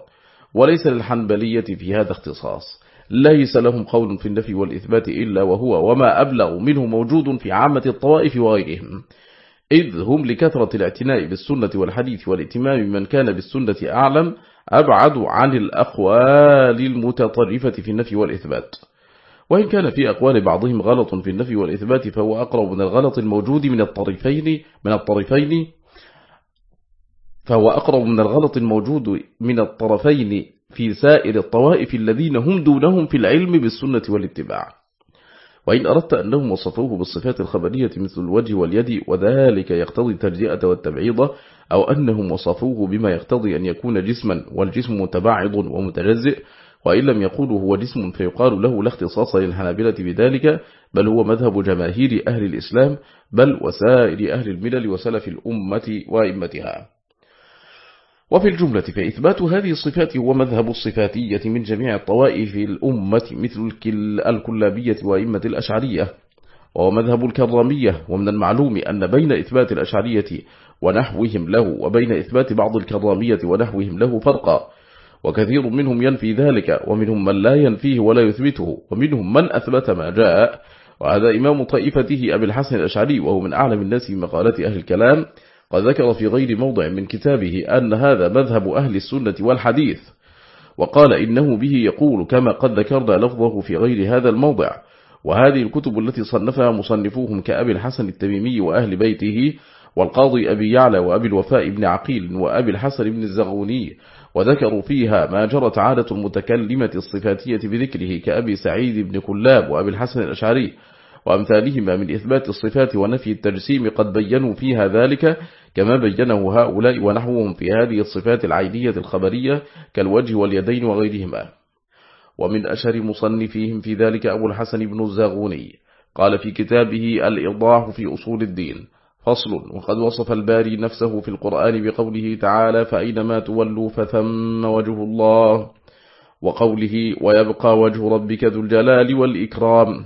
وليس للحنبلية في هذا اختصاص. ليس لهم قول في النفي والإثبات إلا وهو وما أبلغ منه موجود في عامة الطوائف وغيرهم. إذ هم لكثرة الاعتناء بالسنة والحديث والإتمام من كان بالسنة أعلم أبعد عن الأقوال المتطرفة في النفي والإثبات. وإن كان في أقوال بعضهم غلط في النفي والإثبات فهو أقرب من الغلط الموجود من الطرفين من الطرفين فهو أقرب من الغلط الموجود من الطرفين في سائر الطوائف الذين هم دونهم في العلم بالسنة والاتباع. وإن أردت أنهم وصفوه بالصفات الخبرية مثل الوجه واليد وذلك يقتضي التجزئة والتبعيض أو أنهم وصفوه بما يقتضي أن يكون جسما والجسم متباعض ومتجزئ وإن لم يقولوا هو جسم فيقال له لا اختصاص للحنابلة بذلك بل هو مذهب جماهير أهل الإسلام بل وسائر أهل الملل وسلف الأمة وإمتها وفي الجملة فإثبات هذه الصفات هو مذهب الصفاتية من جميع الطوائف الأمة مثل الكلابية وإمة الأشعرية. وهو مذهب الكرامية ومن المعلوم أن بين إثبات الأشعرية ونحوهم له وبين إثبات بعض الكرامية ونحوهم له فرقا. وكثير منهم ينفي ذلك ومنهم من لا ينفيه ولا يثبته ومنهم من أثبت ما جاء. وهذا إمام طائفته أبي الحسن الأشعري وهو من أعلم الناس بمقالات أهل الكلام. قد ذكر في غير موضع من كتابه أن هذا مذهب أهل السنة والحديث وقال إنه به يقول كما قد ذكرنا لفظه في غير هذا الموضع وهذه الكتب التي صنفها مصنفوهم كأبي الحسن التميمي وأهل بيته والقاضي أبي يعلى وأبي الوفاء بن عقيل وأبي الحسن بن الزغوني وذكروا فيها ما جرت عادة المتكلمة الصفاتية بذكره كأبي سعيد بن كلاب وأبي الحسن الأشعري وأمثالهما من إثبات الصفات ونفي التجسيم قد بينوا فيها ذلك كما بينه هؤلاء ونحوهم في هذه الصفات العينية الخبرية كالوجه واليدين وغيرهما. ومن أشهر مصنفيهم في ذلك أبو الحسن بن الزاغوني. قال في كتابه الإيضاح في أصول الدين فصل وقد وصف الباري نفسه في القرآن بقوله تعالى فأينما تولوا فثم وجه الله وقوله ويبقى وجه ربك ذو الجلال والإكرام.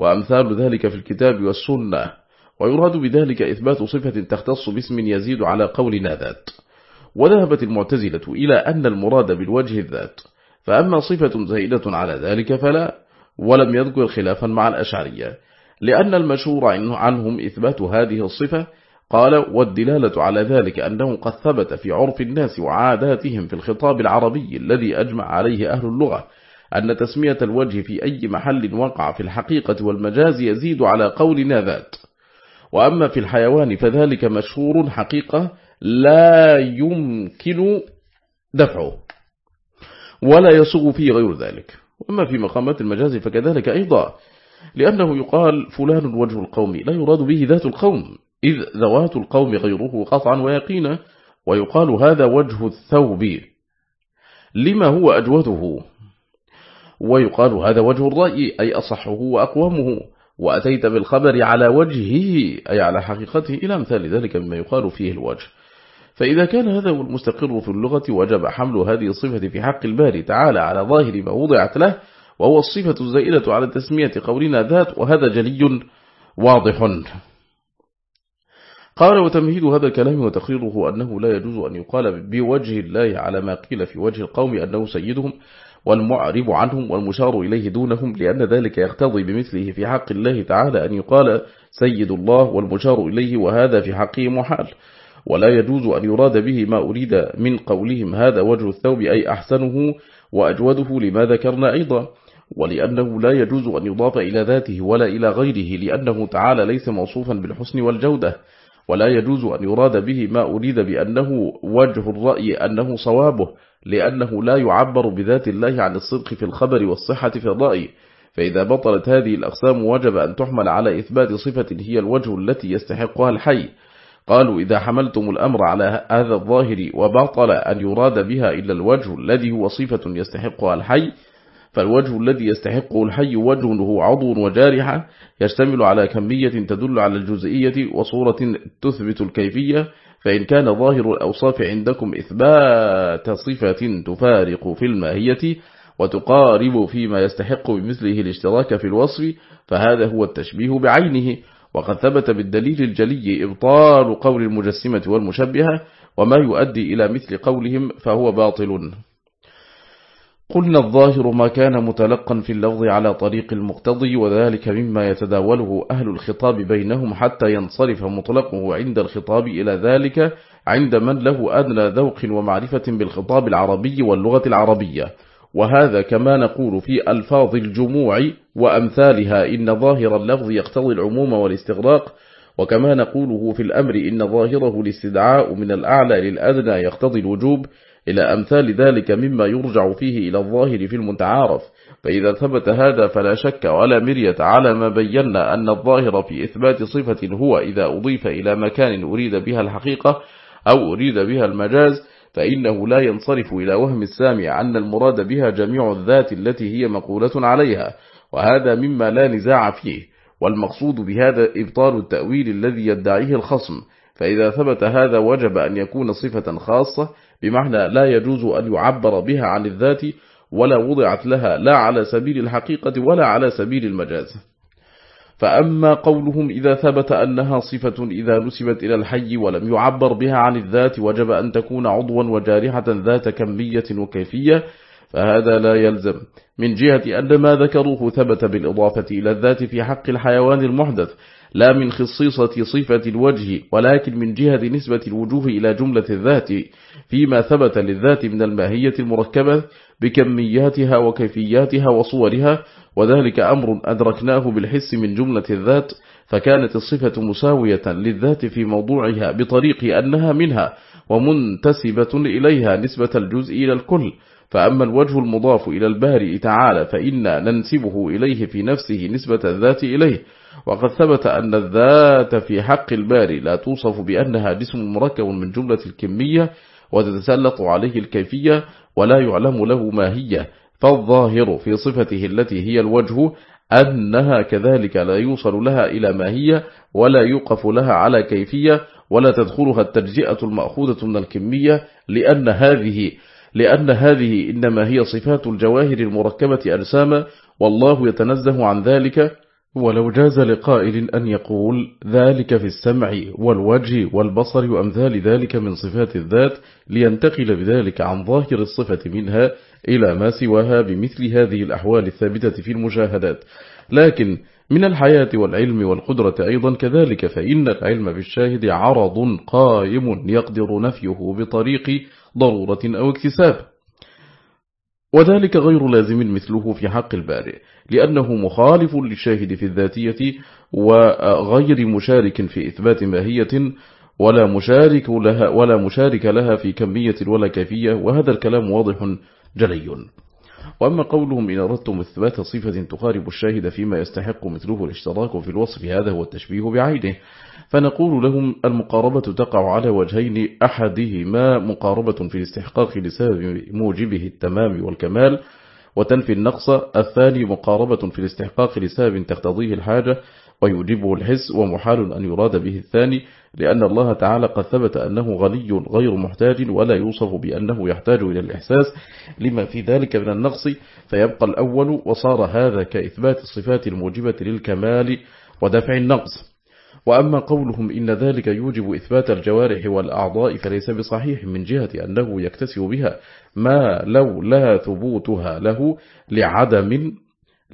وأمثال ذلك في الكتاب والسنة ويراد بذلك إثبات صفة تختص باسم يزيد على قولنا ذات وذهبت المعتزلة إلى أن المراد بالوجه الذات فأما صفة زائدة على ذلك فلا ولم يذكر خلافا مع الأشعرية لأن المشهور عنهم إثبات هذه الصفة. قال والدلالة على ذلك أنه قد ثبت في عرف الناس وعاداتهم في الخطاب العربي الذي أجمع عليه أهل اللغة أن تسمية الوجه في أي محل وقع في الحقيقة والمجاز يزيد على قولنا ذات وأما في الحيوان فذلك مشهور حقيقة لا يمكن دفعه ولا يصغ فيه غير ذلك. وأما في مقامات المجاز فكذلك أيضا لأنه يقال فلان وجه القوم لا يراد به ذات القوم إذ ذوات القوم غيره قطعا ويقينا ويقال هذا وجه الثوب. لما هو أجوده؟ ويقال هذا وجه الرأي أي أصحه وأقومه. وأتيت بالخبر على وجهه أي على حقيقته إلى مثال ذلك مما يقال فيه الوجه. فإذا كان هذا هو المستقر في اللغة وجب حمل هذه الصفة في حق الباري تعالى على ظاهر ما وضعت له وهو الصفة الزائلة على تسمية قولنا ذات وهذا جلي واضح. قال وتمهيد هذا الكلام وتقريره أنه لا يجوز أن يقال بوجه الله على ما قيل في وجه القوم أنه سيدهم والمعرب عنهم والمشار إليه دونهم لأن ذلك يقتضي بمثله في حق الله تعالى أن يقال سيد الله والمشار إليه وهذا في حقه محال. ولا يجوز أن يراد به ما أريد من قولهم هذا وجه الثوب أي أحسنه وأجوده لما ذكرنا أيضا؟ ولأنه لا يجوز أن يضاف إلى ذاته ولا إلى غيره لأنه تعالى ليس موصوفا بالحسن والجودة. ولا يجوز أن يراد به ما أريد بأنه وجه الرأي أنه صوابه. لأنه لا يعبر بذات الله عن الصدق في الخبر والصحة في الرأي. فإذا بطلت هذه الأقسام وجب أن تحمل على إثبات صفة هي الوجه التي يستحقها الحي. قالوا إذا حملتم الأمر على هذا الظاهر وبطل أن يراد بها إلا الوجه الذي هو صفة يستحقها الحي فالوجه الذي يستحقه الحي وجه هو عضو وجارحة يشتمل على كمية تدل على الجزئية وصورة تثبت الكيفية فإن كان ظاهر الأوصاف عندكم إثبات صفة تفارق في الماهية وتقارب فيما يستحق بمثله الاشتراك في الوصف فهذا هو التشبيه بعينه. وقد ثبت بالدليل الجلي إبطال قول المجسمة والمشبهة وما يؤدي إلى مثل قولهم فهو باطل. قلنا الظاهر ما كان متلقا في اللفظ على طريق المقتضي وذلك مما يتداوله أهل الخطاب بينهم حتى ينصرف مطلقه عند الخطاب إلى ذلك عند من له أدنى ذوق ومعرفة بالخطاب العربي واللغة العربية. وهذا كما نقول في ألفاظ الجموع وأمثالها إن ظاهر اللفظ يقتضي العموم والاستغراق وكما نقوله في الأمر إن ظاهره الاستدعاء من الأعلى للأدنى يقتضي الوجوب إلى أمثال ذلك مما يرجع فيه إلى الظاهر في المتعارف. فإذا ثبت هذا فلا شك ولا مرية على ما بينا أن الظاهر في إثبات صفة هو إذا أضيف إلى مكان أريد بها الحقيقة أو أريد بها المجاز فإنه لا ينصرف إلى وهم السامع أن المراد بها جميع الذات التي هي مقولة عليها وهذا مما لا نزاع فيه. والمقصود بهذا إبطال التأويل الذي يدعيه الخصم. فإذا ثبت هذا وجب أن يكون صفة خاصة بمعنى لا يجوز أن يعبر بها عن الذات ولا وضعت لها لا على سبيل الحقيقة ولا على سبيل المجاز. فأما قولهم إذا ثبت أنها صفة إذا نسبت إلى الحي ولم يعبر بها عن الذات وجب أن تكون عضوا وجارحة ذات كمية وكيفية فهذا لا يلزم. من جهة أن ما ذكروه ثبت بالإضافة إلى الذات في حق الحيوان المحدث لا من خصيصة صفة الوجه ولكن من جهة نسبة الوجوه إلى جملة الذات فيما ثبت للذات من الماهية المركبة بكمياتها وكيفياتها وصورها وذلك أمر أدركناه بالحس من جملة الذات فكانت الصفة مساوية للذات في موضوعها بطريق أنها منها ومنتسبة إليها نسبة الجزء إلى الكل. فأما الوجه المضاف إلى البارئ تعالى فإنا ننسبه إليه في نفسه نسبة الذات إليه. وقد ثبت أن الذات في حق البارئ لا توصف بأنها جسم مركب من جملة الكمية وتتسلط عليه الكيفية ولا يعلم له ما هي فالظاهر في صفته التي هي الوجه أنها كذلك لا يوصل لها إلى ما هي ولا يوقف لها على كيفية ولا تدخلها التجزئة المأخوذة من الكمية لأن هذه لأن هذه إنما هي صفات الجواهر المركبة أجساما والله يتنزه عن ذلك ولو جاز لقائل أن يقول ذلك في السمع والوجه والبصر وأمثال ذلك من صفات الذات لينتقل بذلك عن ظاهر الصفة منها إلى ما سواها بمثل هذه الأحوال الثابتة في المشاهدات. لكن من الحياة والعلم والقدرة أيضا كذلك فإن العلم بالشاهد عرض قائم يقدر نفيه بطريق ضرورة أو اكتساب. وذلك غير لازم مثله في حق البارئ لأنه مخالف للشاهد في الذاتية وغير مشارك في إثبات ماهية ولا مشارك لها ولا مشارك لها في كمية ولا كيفية وهذا الكلام واضح جلي. وأما قولهم إن أردتم إثبات صفة تقارب الشاهد فيما يستحق مثله الاشتراك في الوصف هذا هو التشبيه بعينه. فنقول لهم المقاربة تقع على وجهين أحدهما مقاربة في الاستحقاق لسبب موجبه التمام والكمال وتنفي النقص الثاني مقاربة في الاستحقاق لسبب تقتضيه الحاجة ويوجبه الحس ومحال أن يراد به الثاني. لأن الله تعالى قد ثبت أنه غني غير محتاج ولا يوصف بأنه يحتاج إلى الإحساس لما في ذلك من النقص فيبقى الأول وصار هذا كإثبات الصفات الموجبة للكمال ودفع النقص. وأما قولهم إن ذلك يوجب إثبات الجوارح والأعضاء فليس بصحيح من جهة أنه يكتسب بها ما لو لا ثبوتها له لعدم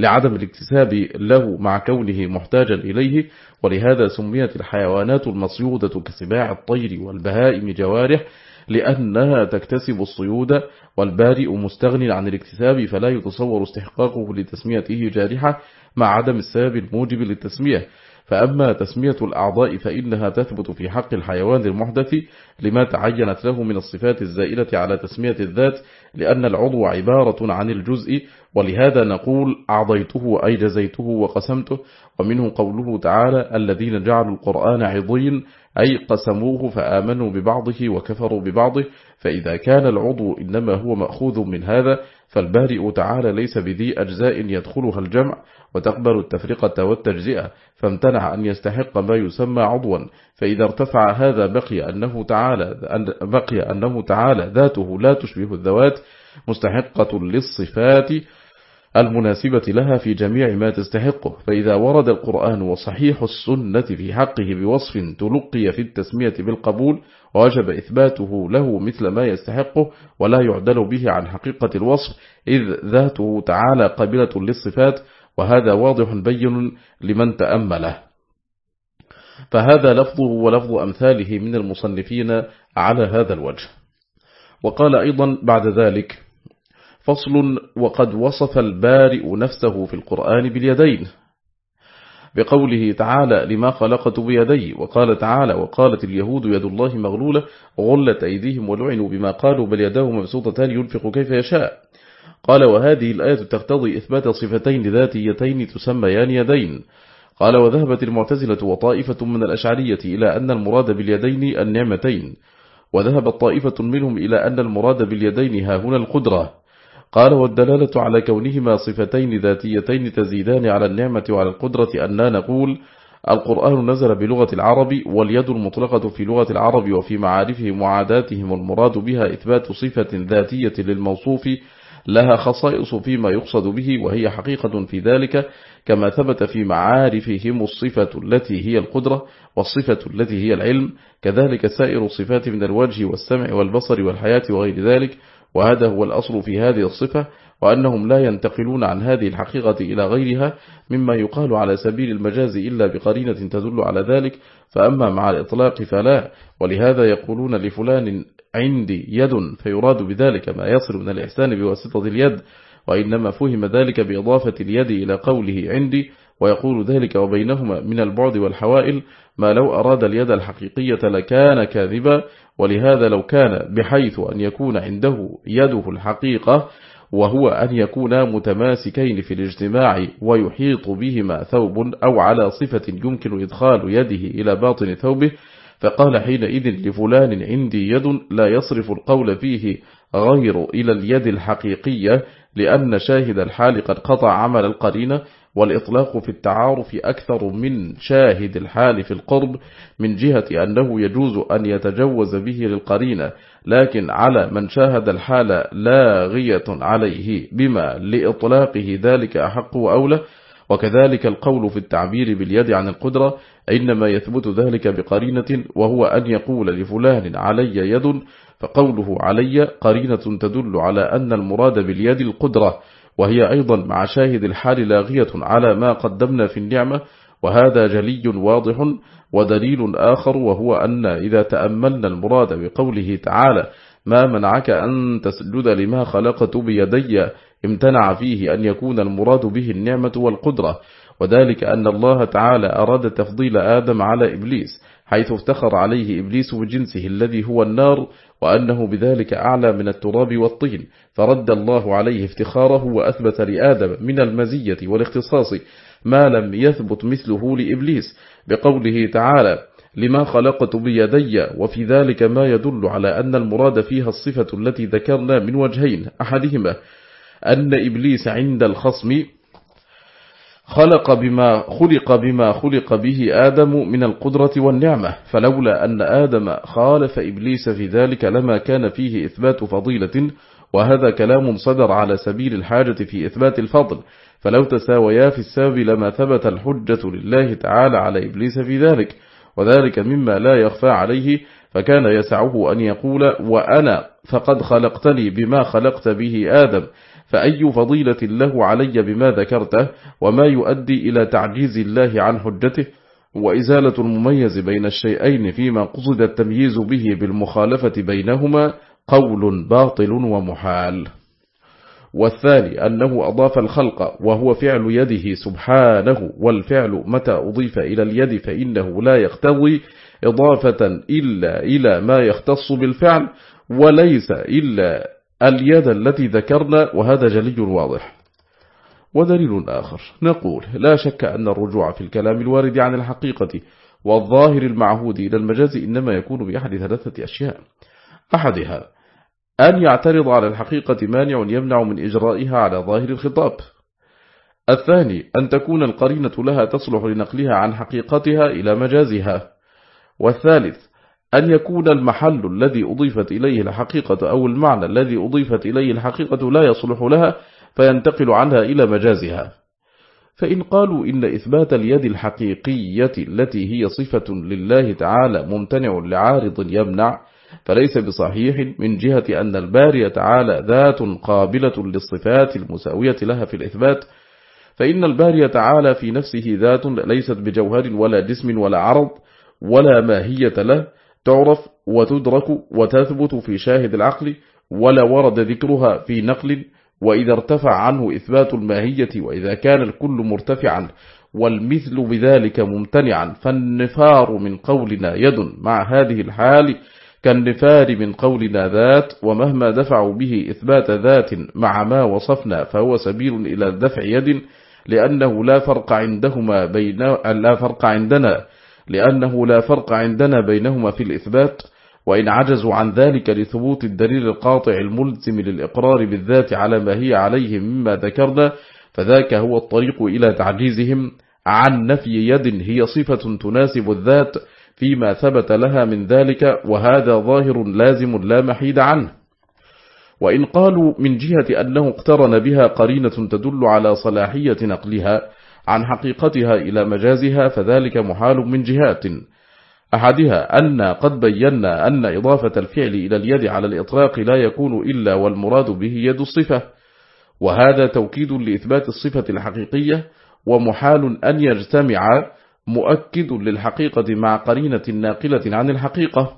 لعدم الاكتساب له مع كونه محتاجا إليه ولهذا سميت الحيوانات المصيودة كسباع الطير والبهائم جوارح لأنها تكتسب الصيود والبارئ مستغن عن الاكتساب فلا يتصور استحقاقه لتسميته جارحة مع عدم السبب الموجب للتسمية. فأما تسمية الأعضاء فإنها تثبت في حق الحيوان المحدث لما تعينت له من الصفات الزائلة على تسمية الذات لأن العضو عبارة عن الجزء ولهذا نقول أعضيته أي جزيته وقسمته. ومنه قوله تعالى الذين جعلوا القرآن عضين أي قسموه فآمنوا ببعضه وكفروا ببعضه فإذا كان العضو إنما هو مأخوذ من هذا فالبارئ تعالى ليس بذي أجزاء يدخلها الجمع وتقبل التفرقة والتجزئة فامتنع أن يستحق ما يسمى عضوا فإذا ارتفع هذا بقي أنه تعالى, بقي أنه تعالى ذاته لا تشبه الذوات مستحقة للصفات المناسبة لها في جميع ما تستحقه. فإذا ورد القرآن وصحيح السنة في حقه بوصف تلقي في التسمية بالقبول ووجب إثباته له مثل ما يستحقه ولا يعدل به عن حقيقة الوصف إذ ذاته تعالى قابلة للصفات وهذا واضح بين لمن تأمله. فهذا لفظه ولفظ أمثاله من المصنفين على هذا الوجه. وقال أيضا بعد ذلك فصل وقد وصف البارئ نفسه في القرآن باليدين. بقوله تعالى لما خلقت بيدي وقال تعالى وقالت اليهود يد الله مغلولة غلت أيديهم ولعنوا بما قالوا بل يداه مبسوطتان ينفق كيف يشاء. قال وهذه الآية تقتضي إثبات صفتين ذاتيتين تسميان يدين. قال وذهبت المعتزلة وطائفة من الأشعرية إلى أن المراد باليدين النعمتين وذهبت طائفة منهم إلى أن المراد باليدين ها هنا القدرة. قال والدلالة على كونهما صفتين ذاتيتين تزيدان على النعمة وعلى القدرة أننا نقول القرآن نزل بلغة العرب واليد المطلقة في لغة العرب وفي معارفهم وعاداتهم المراد بها إثبات صفة ذاتية للموصوف لها خصائص فيما يقصد به وهي حقيقة في ذلك كما ثبت في معارفهم الصفة التي هي القدرة والصفة التي هي العلم. كذلك سائر الصفات من الوجه والسمع والبصر والحياة وغير ذلك. وهذا هو الأصل في هذه الصفة وأنهم لا ينتقلون عن هذه الحقيقة إلى غيرها مما يقال على سبيل المجاز إلا بقرينة تدل على ذلك فأما مع الإطلاق فلا ولهذا يقولون لفلان عندي يد فيراد بذلك ما يصل من الإحسان بواسطة اليد وإنما فهم ذلك بإضافة اليد إلى قوله عندي ويقول ذلك وبينهما من البعد والحوائل ما لو أراد اليد الحقيقية لكان كاذبا ولهذا لو كان بحيث أن يكون عنده يده الحقيقة وهو أن يكونا متماسكين في الاجتماع ويحيط بهما ثوب أو على صفة يمكن إدخال يده إلى باطن ثوبه فقال حينئذ لفلان عندي يد لا يصرف القول فيه غير إلى اليد الحقيقية لأن شاهد الحال قد قطع عمل القرينة والإطلاق في التعارف أكثر من شاهد الحال في القرب من جهة أنه يجوز أن يتجوز به للقرينة لكن على من شاهد الحال لاغية عليه بما لإطلاقه ذلك أحق وأولى. وكذلك القول في التعبير باليد عن القدرة إنما يثبت ذلك بقرينة وهو أن يقول لفلان علي يد فقوله علي قرينة تدل على أن المراد باليد القدرة. وهي أيضا مع شاهد الحال لاغية على ما قدمنا في النعمة وهذا جلي واضح ودليل آخر وهو أن إذا تأملنا المراد بقوله تعالى ما منعك أن تسجد لما خلقت بيدي؟ امتنع فيه أن يكون المراد به النعمة والقدرة. وذلك أن الله تعالى أراد تفضيل آدم على إبليس حيث افتخر عليه إبليس بجنسه الذي هو النار وأنه بذلك أعلى من التراب والطين فرد الله عليه افتخاره وأثبت لآدم من المزية والاختصاص ما لم يثبت مثله لإبليس بقوله تعالى لما خلقت بيدي وفي ذلك ما يدل على أن المراد فيها الصفة التي ذكرنا من وجهين أحدهما أن إبليس عند الخصم خلق بما خلق بما خلق به آدم من القدرة والنعمة فلولا أن آدم خالف إبليس في ذلك لما كان فيه إثبات فضيلة وهذا كلام صدر على سبيل الحاجة في إثبات الفضل فلو تساويا في السبب لما ثبت الحجة لله تعالى على إبليس في ذلك وذلك مما لا يخفى عليه فكان يسعه أن يقول وأنا فقد خلقتني بما خلقت به آدم فأي فضيلة له علي بما ذكرته وما يؤدي إلى تعجيز الله عن حجته؟ وإزالة المميز بين الشيئين فيما قصد التمييز به بالمخالفة بينهما قول باطل ومحال. والثاني أنه أضاف الخلق وهو فعل يده سبحانه والفعل متى أضيف إلى اليد فإنه لا يقتضي إضافة إلا إلى ما يختص بالفعل وليس إلا اليد التي ذكرنا وهذا جلي واضح. ودليل آخر. نقول لا شك أن الرجوع في الكلام الوارد عن الحقيقة والظاهر المعهود إلى المجاز إنما يكون بأحد ثلاثة أشياء. أحدها أن يعترض على الحقيقة مانع يمنع من إجرائها على ظاهر الخطاب. الثاني أن تكون القرينة لها تصلح لنقلها عن حقيقتها إلى مجازها. والثالث أن يكون المحل الذي أضيفت إليه الحقيقة أو المعنى الذي أضيفت إليه الحقيقة لا يصلح لها فينتقل عنها إلى مجازها. فإن قالوا إن إثبات اليد الحقيقية التي هي صفة لله تعالى ممتنع لعارض يمنع فليس بصحيح من جهة أن الباري تعالى ذات قابلة للصفات المساوية لها في الإثبات فإن الباري تعالى في نفسه ذات ليست بجوهر ولا جسم ولا عرض ولا ماهية له تعرف وتدرك وتثبت في شاهد العقل ولا ورد ذكرها في نقل وإذا ارتفع عنه إثبات الماهية وإذا كان الكل مرتفعا والمثل بذلك ممتنعا فالنفار من قولنا يد مع هذه الحال كالنفار من قولنا ذات ومهما دفعوا به إثبات ذات مع ما وصفنا فهو سبيل إلى دفع يد لأنه لا فرق عندهما بين لا فرق عندنا لأنه لا فرق عندنا بينهما في الإثبات وإن عجزوا عن ذلك لثبوت الدليل القاطع الملزم للإقرار بالذات على ما هي عليه مما ذكرنا فذاك هو الطريق إلى تعجيزهم عن نفي يد هي صفة تناسب الذات فيما ثبت لها من ذلك وهذا ظاهر لازم لا محيد عنه. وإن قالوا من جهة أنه اقترن بها قرينة تدل على صلاحية نقلها عن حقيقتها إلى مجازها فذلك محال من جهات. أحدها أن قد بينا أن إضافة الفعل إلى اليد على الإطلاق لا يكون إلا والمراد به يد الصفة وهذا توكيد لإثبات الصفة الحقيقية ومحال أن يجتمع مؤكد للحقيقة مع قرينة ناقلة عن الحقيقة.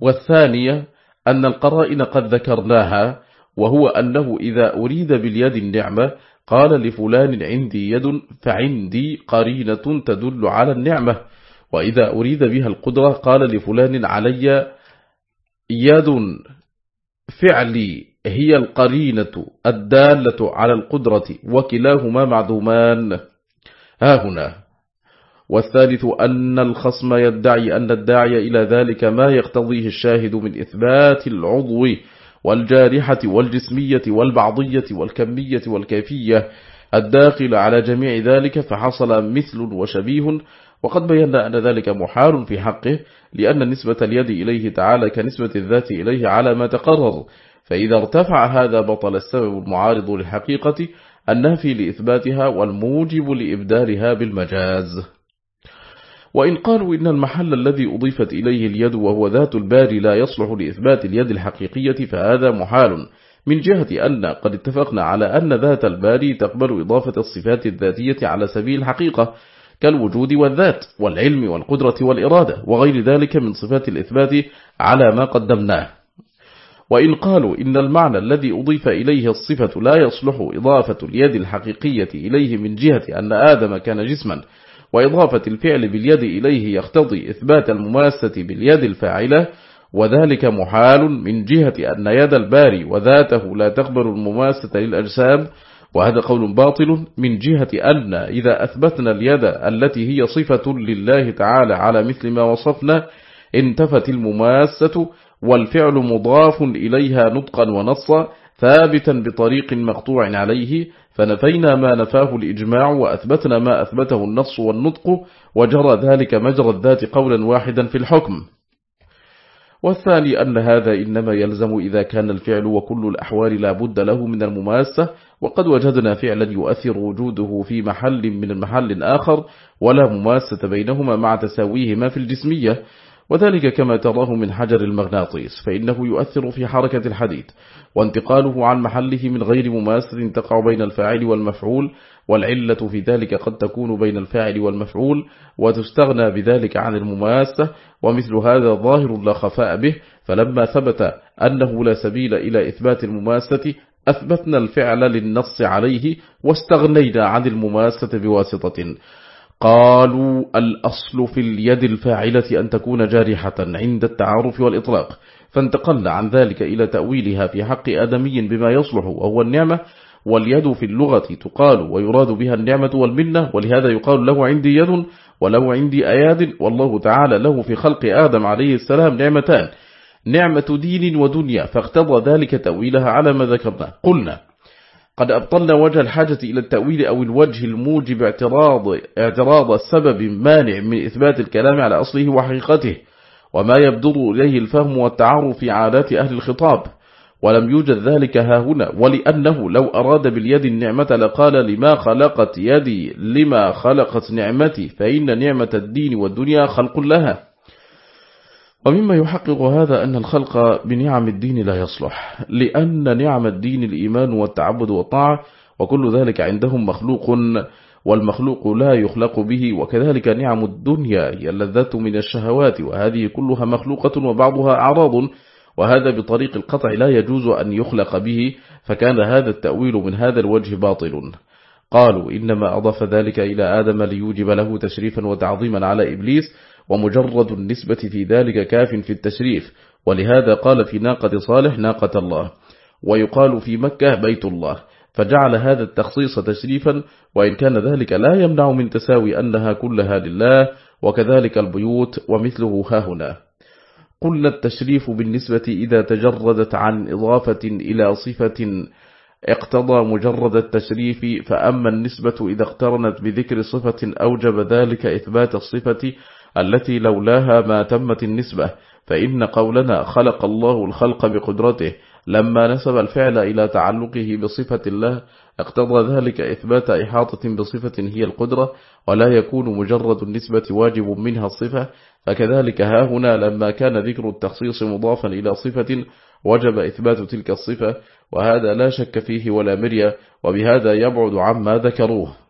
والثانية أن القرائن قد ذكرناها وهو أنه إذا أريد باليد النعمة قال لفلان عندي يد فعندي قرينة تدل على النعمة وإذا أريد بها القدرة قال لفلان علي يد فعلي هي القرينة الدالة على القدرة وكلاهما معدومان. ها هنا. والثالث أن الخصم يدعي أن الداعي إلى ذلك ما يقتضيه الشاهد من إثبات العضو والجارحة والجسمية والبعضية والكمية والكيفية الداخل على جميع ذلك فحصل مثل وشبيه. وقد بينا أن ذلك محال في حقه لأن نسبة اليد إليه تعالى كنسبة الذات إليه على ما تقرر. فإذا ارتفع هذا بطل السبب المعارض للحقيقة النافي لإثباتها والموجب لإبدالها بالمجاز. وإن قالوا إن المحل الذي أضيفت إليه اليد وهو ذات الباري لا يصلح لإثبات اليد الحقيقية فهذا محال من جهة أن قد اتفقنا على أن ذات الباري تقبل إضافة الصفات الذاتية على سبيل الحقيقة كالوجود والذات والعلم والقدرة والإرادة وغير ذلك من صفات الإثبات على ما قدمناه. وإن قالوا إن المعنى الذي أضيف إليه الصفة لا يصلح إضافة اليد الحقيقية إليه من جهة أن آدم كان جسما وإضافة الفعل باليد إليه يقتضي إثبات المماسة باليد الفاعلة وذلك محال من جهة أن يد الباري وذاته لا تقبل المماسة للأجسام وهذا قول باطل من جهة أن إذا أثبتنا اليد التي هي صفة لله تعالى على مثل ما وصفنا انتفت المماسة والفعل مضاف إليها نطقا ونصا ثابتا بطريق مقطوع عليه فنفينا ما نفاه الإجماع وأثبتنا ما أثبته النص والنطق وجرى ذلك مجرى الذات قولا واحدا في الحكم. والثاني أن هذا إنما يلزم إذا كان الفعل وكل الأحوال لا بد له من المماسة وقد وجدنا فعلا يؤثر وجوده في محل من المحل آخر ولا مماسة بينهما مع تساويهما في الجسمية. وذلك كما تراه من حجر المغناطيس فإنه يؤثر في حركة الحديد وانتقاله عن محله من غير مماسة تقع بين الفاعل والمفعول والعلة في ذلك قد تكون بين الفاعل والمفعول وتستغنى بذلك عن المماسة ومثل هذا ظاهر لا خفاء به فلما ثبت أنه لا سبيل إلى إثبات المماسة أثبتنا الفعل للنص عليه واستغنينا عن المماسة بواسطة. قالوا الأصل في اليد الفاعلة أن تكون جارحة عند التعارف والإطلاق فانتقلنا عن ذلك إلى تأويلها في حق آدمي بما يصلح وهو النعمة واليد في اللغة تقال ويراد بها النعمة والمنة ولهذا يقال له عندي يد ولو عندي أياد والله تعالى له في خلق آدم عليه السلام نعمتان نعمة دين ودنيا فاقتضى ذلك تأويلها على ما ذكرنا. قلنا قد أبطلنا وجه الحاجة إلى التأويل أو الوجه الموجب اعتراض, اعتراض السبب مانع من إثبات الكلام على أصله وحقيقته وما يبدر إليه الفهم والتعارف في عادات أهل الخطاب ولم يوجد ذلك ها هنا ولأنه لو أراد باليد النعمة لقال لما خلقت يدي لما خلقت نعمتي فإن نعمة الدين والدنيا خلق لها. ومما يحقق هذا أن الخلق بنعم الدين لا يصلح لأن نعم الدين الإيمان والتعبد والطاعة وكل ذلك عندهم مخلوق والمخلوق لا يخلق به وكذلك نعم الدنيا هي اللذات من الشهوات وهذه كلها مخلوقة وبعضها أعراض وهذا بطريق القطع لا يجوز أن يخلق به فكان هذا التأويل من هذا الوجه باطل. قالوا إنما أضاف ذلك إلى آدم ليوجب له تشريفا وتعظيما على إبليس ومجرد النسبة في ذلك كاف في التشريف. ولهذا قال في ناقة صالح ناقة الله. ويقال في مكة بيت الله. فجعل هذا التخصيص تشريفا وإن كان ذلك لا يمنع من تساوي أنها كلها لله وكذلك البيوت ومثله ها هنا. قلنا التشريف بالنسبة إذا تجردت عن إضافة إلى صفة اقتضى مجرد التشريف فأما النسبة إذا اقترنت بذكر صفة أوجب ذلك إثبات الصفة التي لولاها ما تمت النسبة فإن قولنا خلق الله الخلق بقدرته لما نسب الفعل إلى تعلقه بصفة الله اقتضى ذلك إثبات إحاطة بصفة هي القدرة ولا يكون مجرد النسبة واجب منها الصفة فكذلك ها هنا لما كان ذكر التخصيص مضافا إلى صفة وجب إثبات تلك الصفة وهذا لا شك فيه ولا مرية وبهذا يبعد عما ذكروه.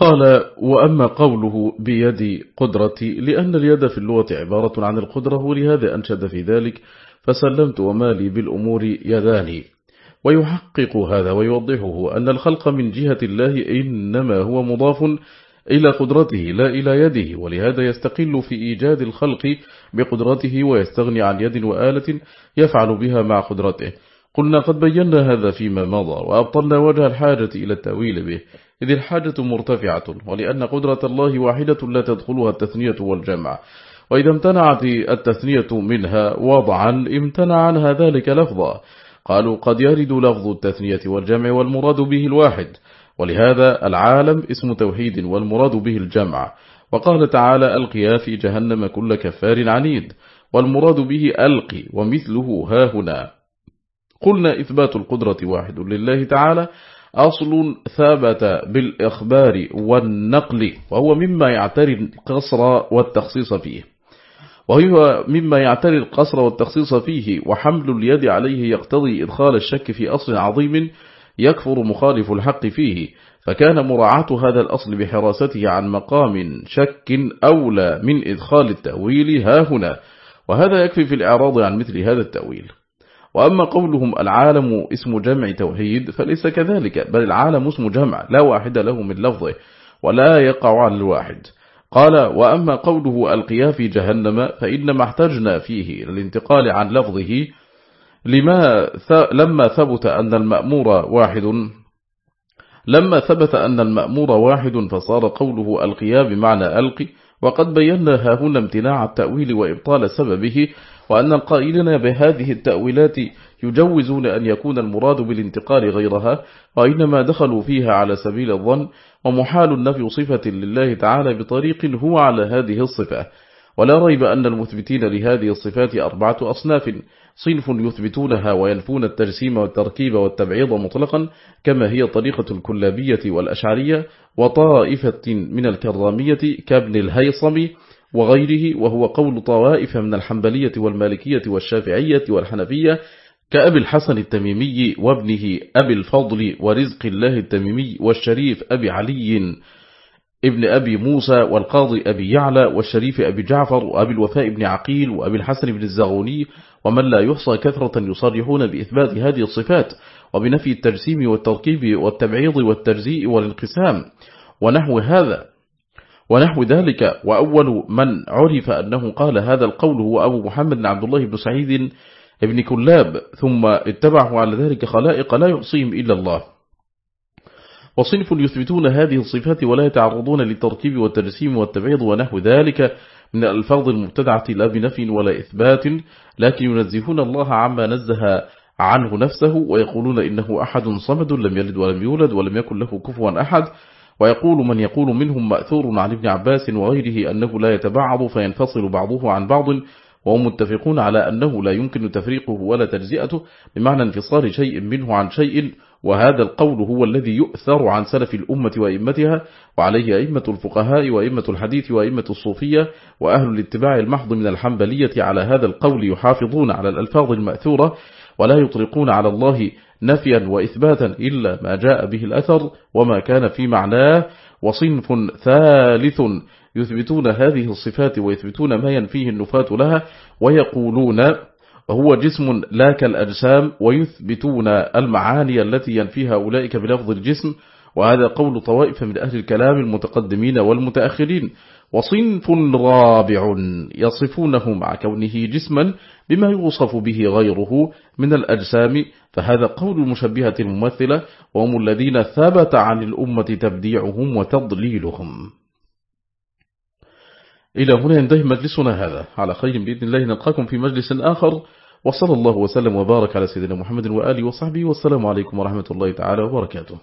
قال وأما قوله بيد قدرتي لأن اليد في اللغة عبارة عن القدرة ولهذا أنشد في ذلك فسلمت ومالي بالأمور يداني. ويحقق هذا ويوضحه أن الخلق من جهة الله إنما هو مضاف إلى قدرته لا إلى يده ولهذا يستقل في إيجاد الخلق بقدرته ويستغني عن يد وآلة يفعل بها مع قدرته. قلنا قد بينا هذا فيما مضى وأبطلنا وجه الحاجة إلى التأويل به. إذ الحاجة مرتفعة ولأن قدرة الله واحدة لا تدخلها التثنية والجمع. وإذا امتنعت التثنية منها وضعا امتنع عنها ذلك لفظا. قالوا قد يرد لفظ التثنية والجمع والمراد به الواحد. ولهذا العالم اسم توحيد والمراد به الجمع. وقال تعالى ألقيا في جهنم كل كفار عنيد. والمراد به ألقي ومثله ها هنا. قلنا إثبات القدرة واحد لله تعالى أصل ثابت بالإخبار والنقل وهو مما يعتري القصر والتخصيص فيه. وهو مما يعتري القصر والتخصيص فيه وحمل اليد عليه يقتضي إدخال الشك في أصل عظيم يكفر مخالف الحق فيه. فكان مراعاة هذا الأصل بحراسته عن مقام شك أولى من إدخال التأويل ها هنا. وهذا يكفي في الإعراض عن مثل هذا التأويل. وأما قولهم العالم اسم جمع توحيد فليس كذلك بل العالم اسم جمع لا واحد له من لفظه ولا يقع على الواحد. قال وأما قوله ألقيا في جهنم فإنما احتجنا فيه للانتقال عن لفظه لما لما ثبت أن المأمور واحد لما ثبت أن المأمور واحد فصار قوله ألقيا بمعنى ألقي وقد بينا هنا امتناع التأويل وإبطال سببه وأن القائلين بهذه التأويلات يجوزون أن يكون المراد بالانتقال غيرها وإنما دخلوا فيها على سبيل الظن ومحال النفي صفة لله تعالى بطريق هو على هذه الصفة. ولا ريب أن المثبتين لهذه الصفات أربعة أصناف صنف يثبتونها وينفون التجسيم والتركيب والتبعيض مطلقا كما هي طريقة الكلابية والأشعرية وطائفة من الكرامية كابن الهيصم وغيره وهو قول طوائف من الحنبلية والمالكية والشافعية والحنفية كأبي الحسن التميمي وابنه أبي الفضل ورزق الله التميمي والشريف أبي علي ابن أبي موسى والقاضي أبي يعلى والشريف أبي جعفر وأبي الوفاء بن عقيل وأبي الحسن بن الزغوني ومن لا يحصى كثرة يصرحون بإثبات هذه الصفات وبنفي التجسيم والتركيب والتبعيض والتجزيء والانقسام ونحو هذا. ونحو ذلك وأول من عرف أنه قال هذا القول هو أبو محمد بن عبد الله بن سعيد بن كلاب ثم اتبعه على ذلك خلائق لا يحصيهم إلا الله. وصنف يثبتون هذه الصفات ولا يتعرضون للتركيب والتجسيم والتبعيض ونحو ذلك من الألفاظ المبتدعة لا بنفي ولا إثبات لكن ينزهون الله عما نزه عنه نفسه ويقولون إنه أحد صمد لم يلد ولم يولد ولم يكن له كفوا أحد. ويقول من يقول منهم مأثور عن ابن عباس وغيره أنه لا يتبعض فينفصل بعضه عن بعض وهم متفقون على أنه لا يمكن تفريقه ولا تجزئته بمعنى انفصال شيء منه عن شيء وهذا القول هو الذي يؤثر عن سلف الأمة وإمتها وعليه أئمة الفقهاء وإمة الحديث وإمة الصوفية وأهل الاتباع المحض من الحنبلية على هذا القول يحافظون على الألفاظ المأثورة ولا يطلقون على الله نفيا وإثباتا إلا ما جاء به الأثر وما كان في معناه وصنف ثالث يثبتون هذه الصفات ويثبتون ما ينفيه النفاة لها ويقولون وهو جسم لا كالأجسام ويثبتون المعاني التي ينفيها أولئك بلفظ الجسم وهذا قول طوائف من أهل الكلام المتقدمين والمتأخرين. وصنف رابع يصفونه مع كونه جسما بما يوصف به غيره من الأجسام فهذا قول المشبهة الممثلة وهم الذين ثبت عن الأمة تبديعهم وتضليلهم. إلى هنا ينتهي مجلسنا هذا. على خير بإذن الله نلقاكم في مجلس آخر. وصلى الله وسلم وبارك على سيدنا محمد وآله وصحبه والسلام عليكم ورحمة الله تعالى وبركاته.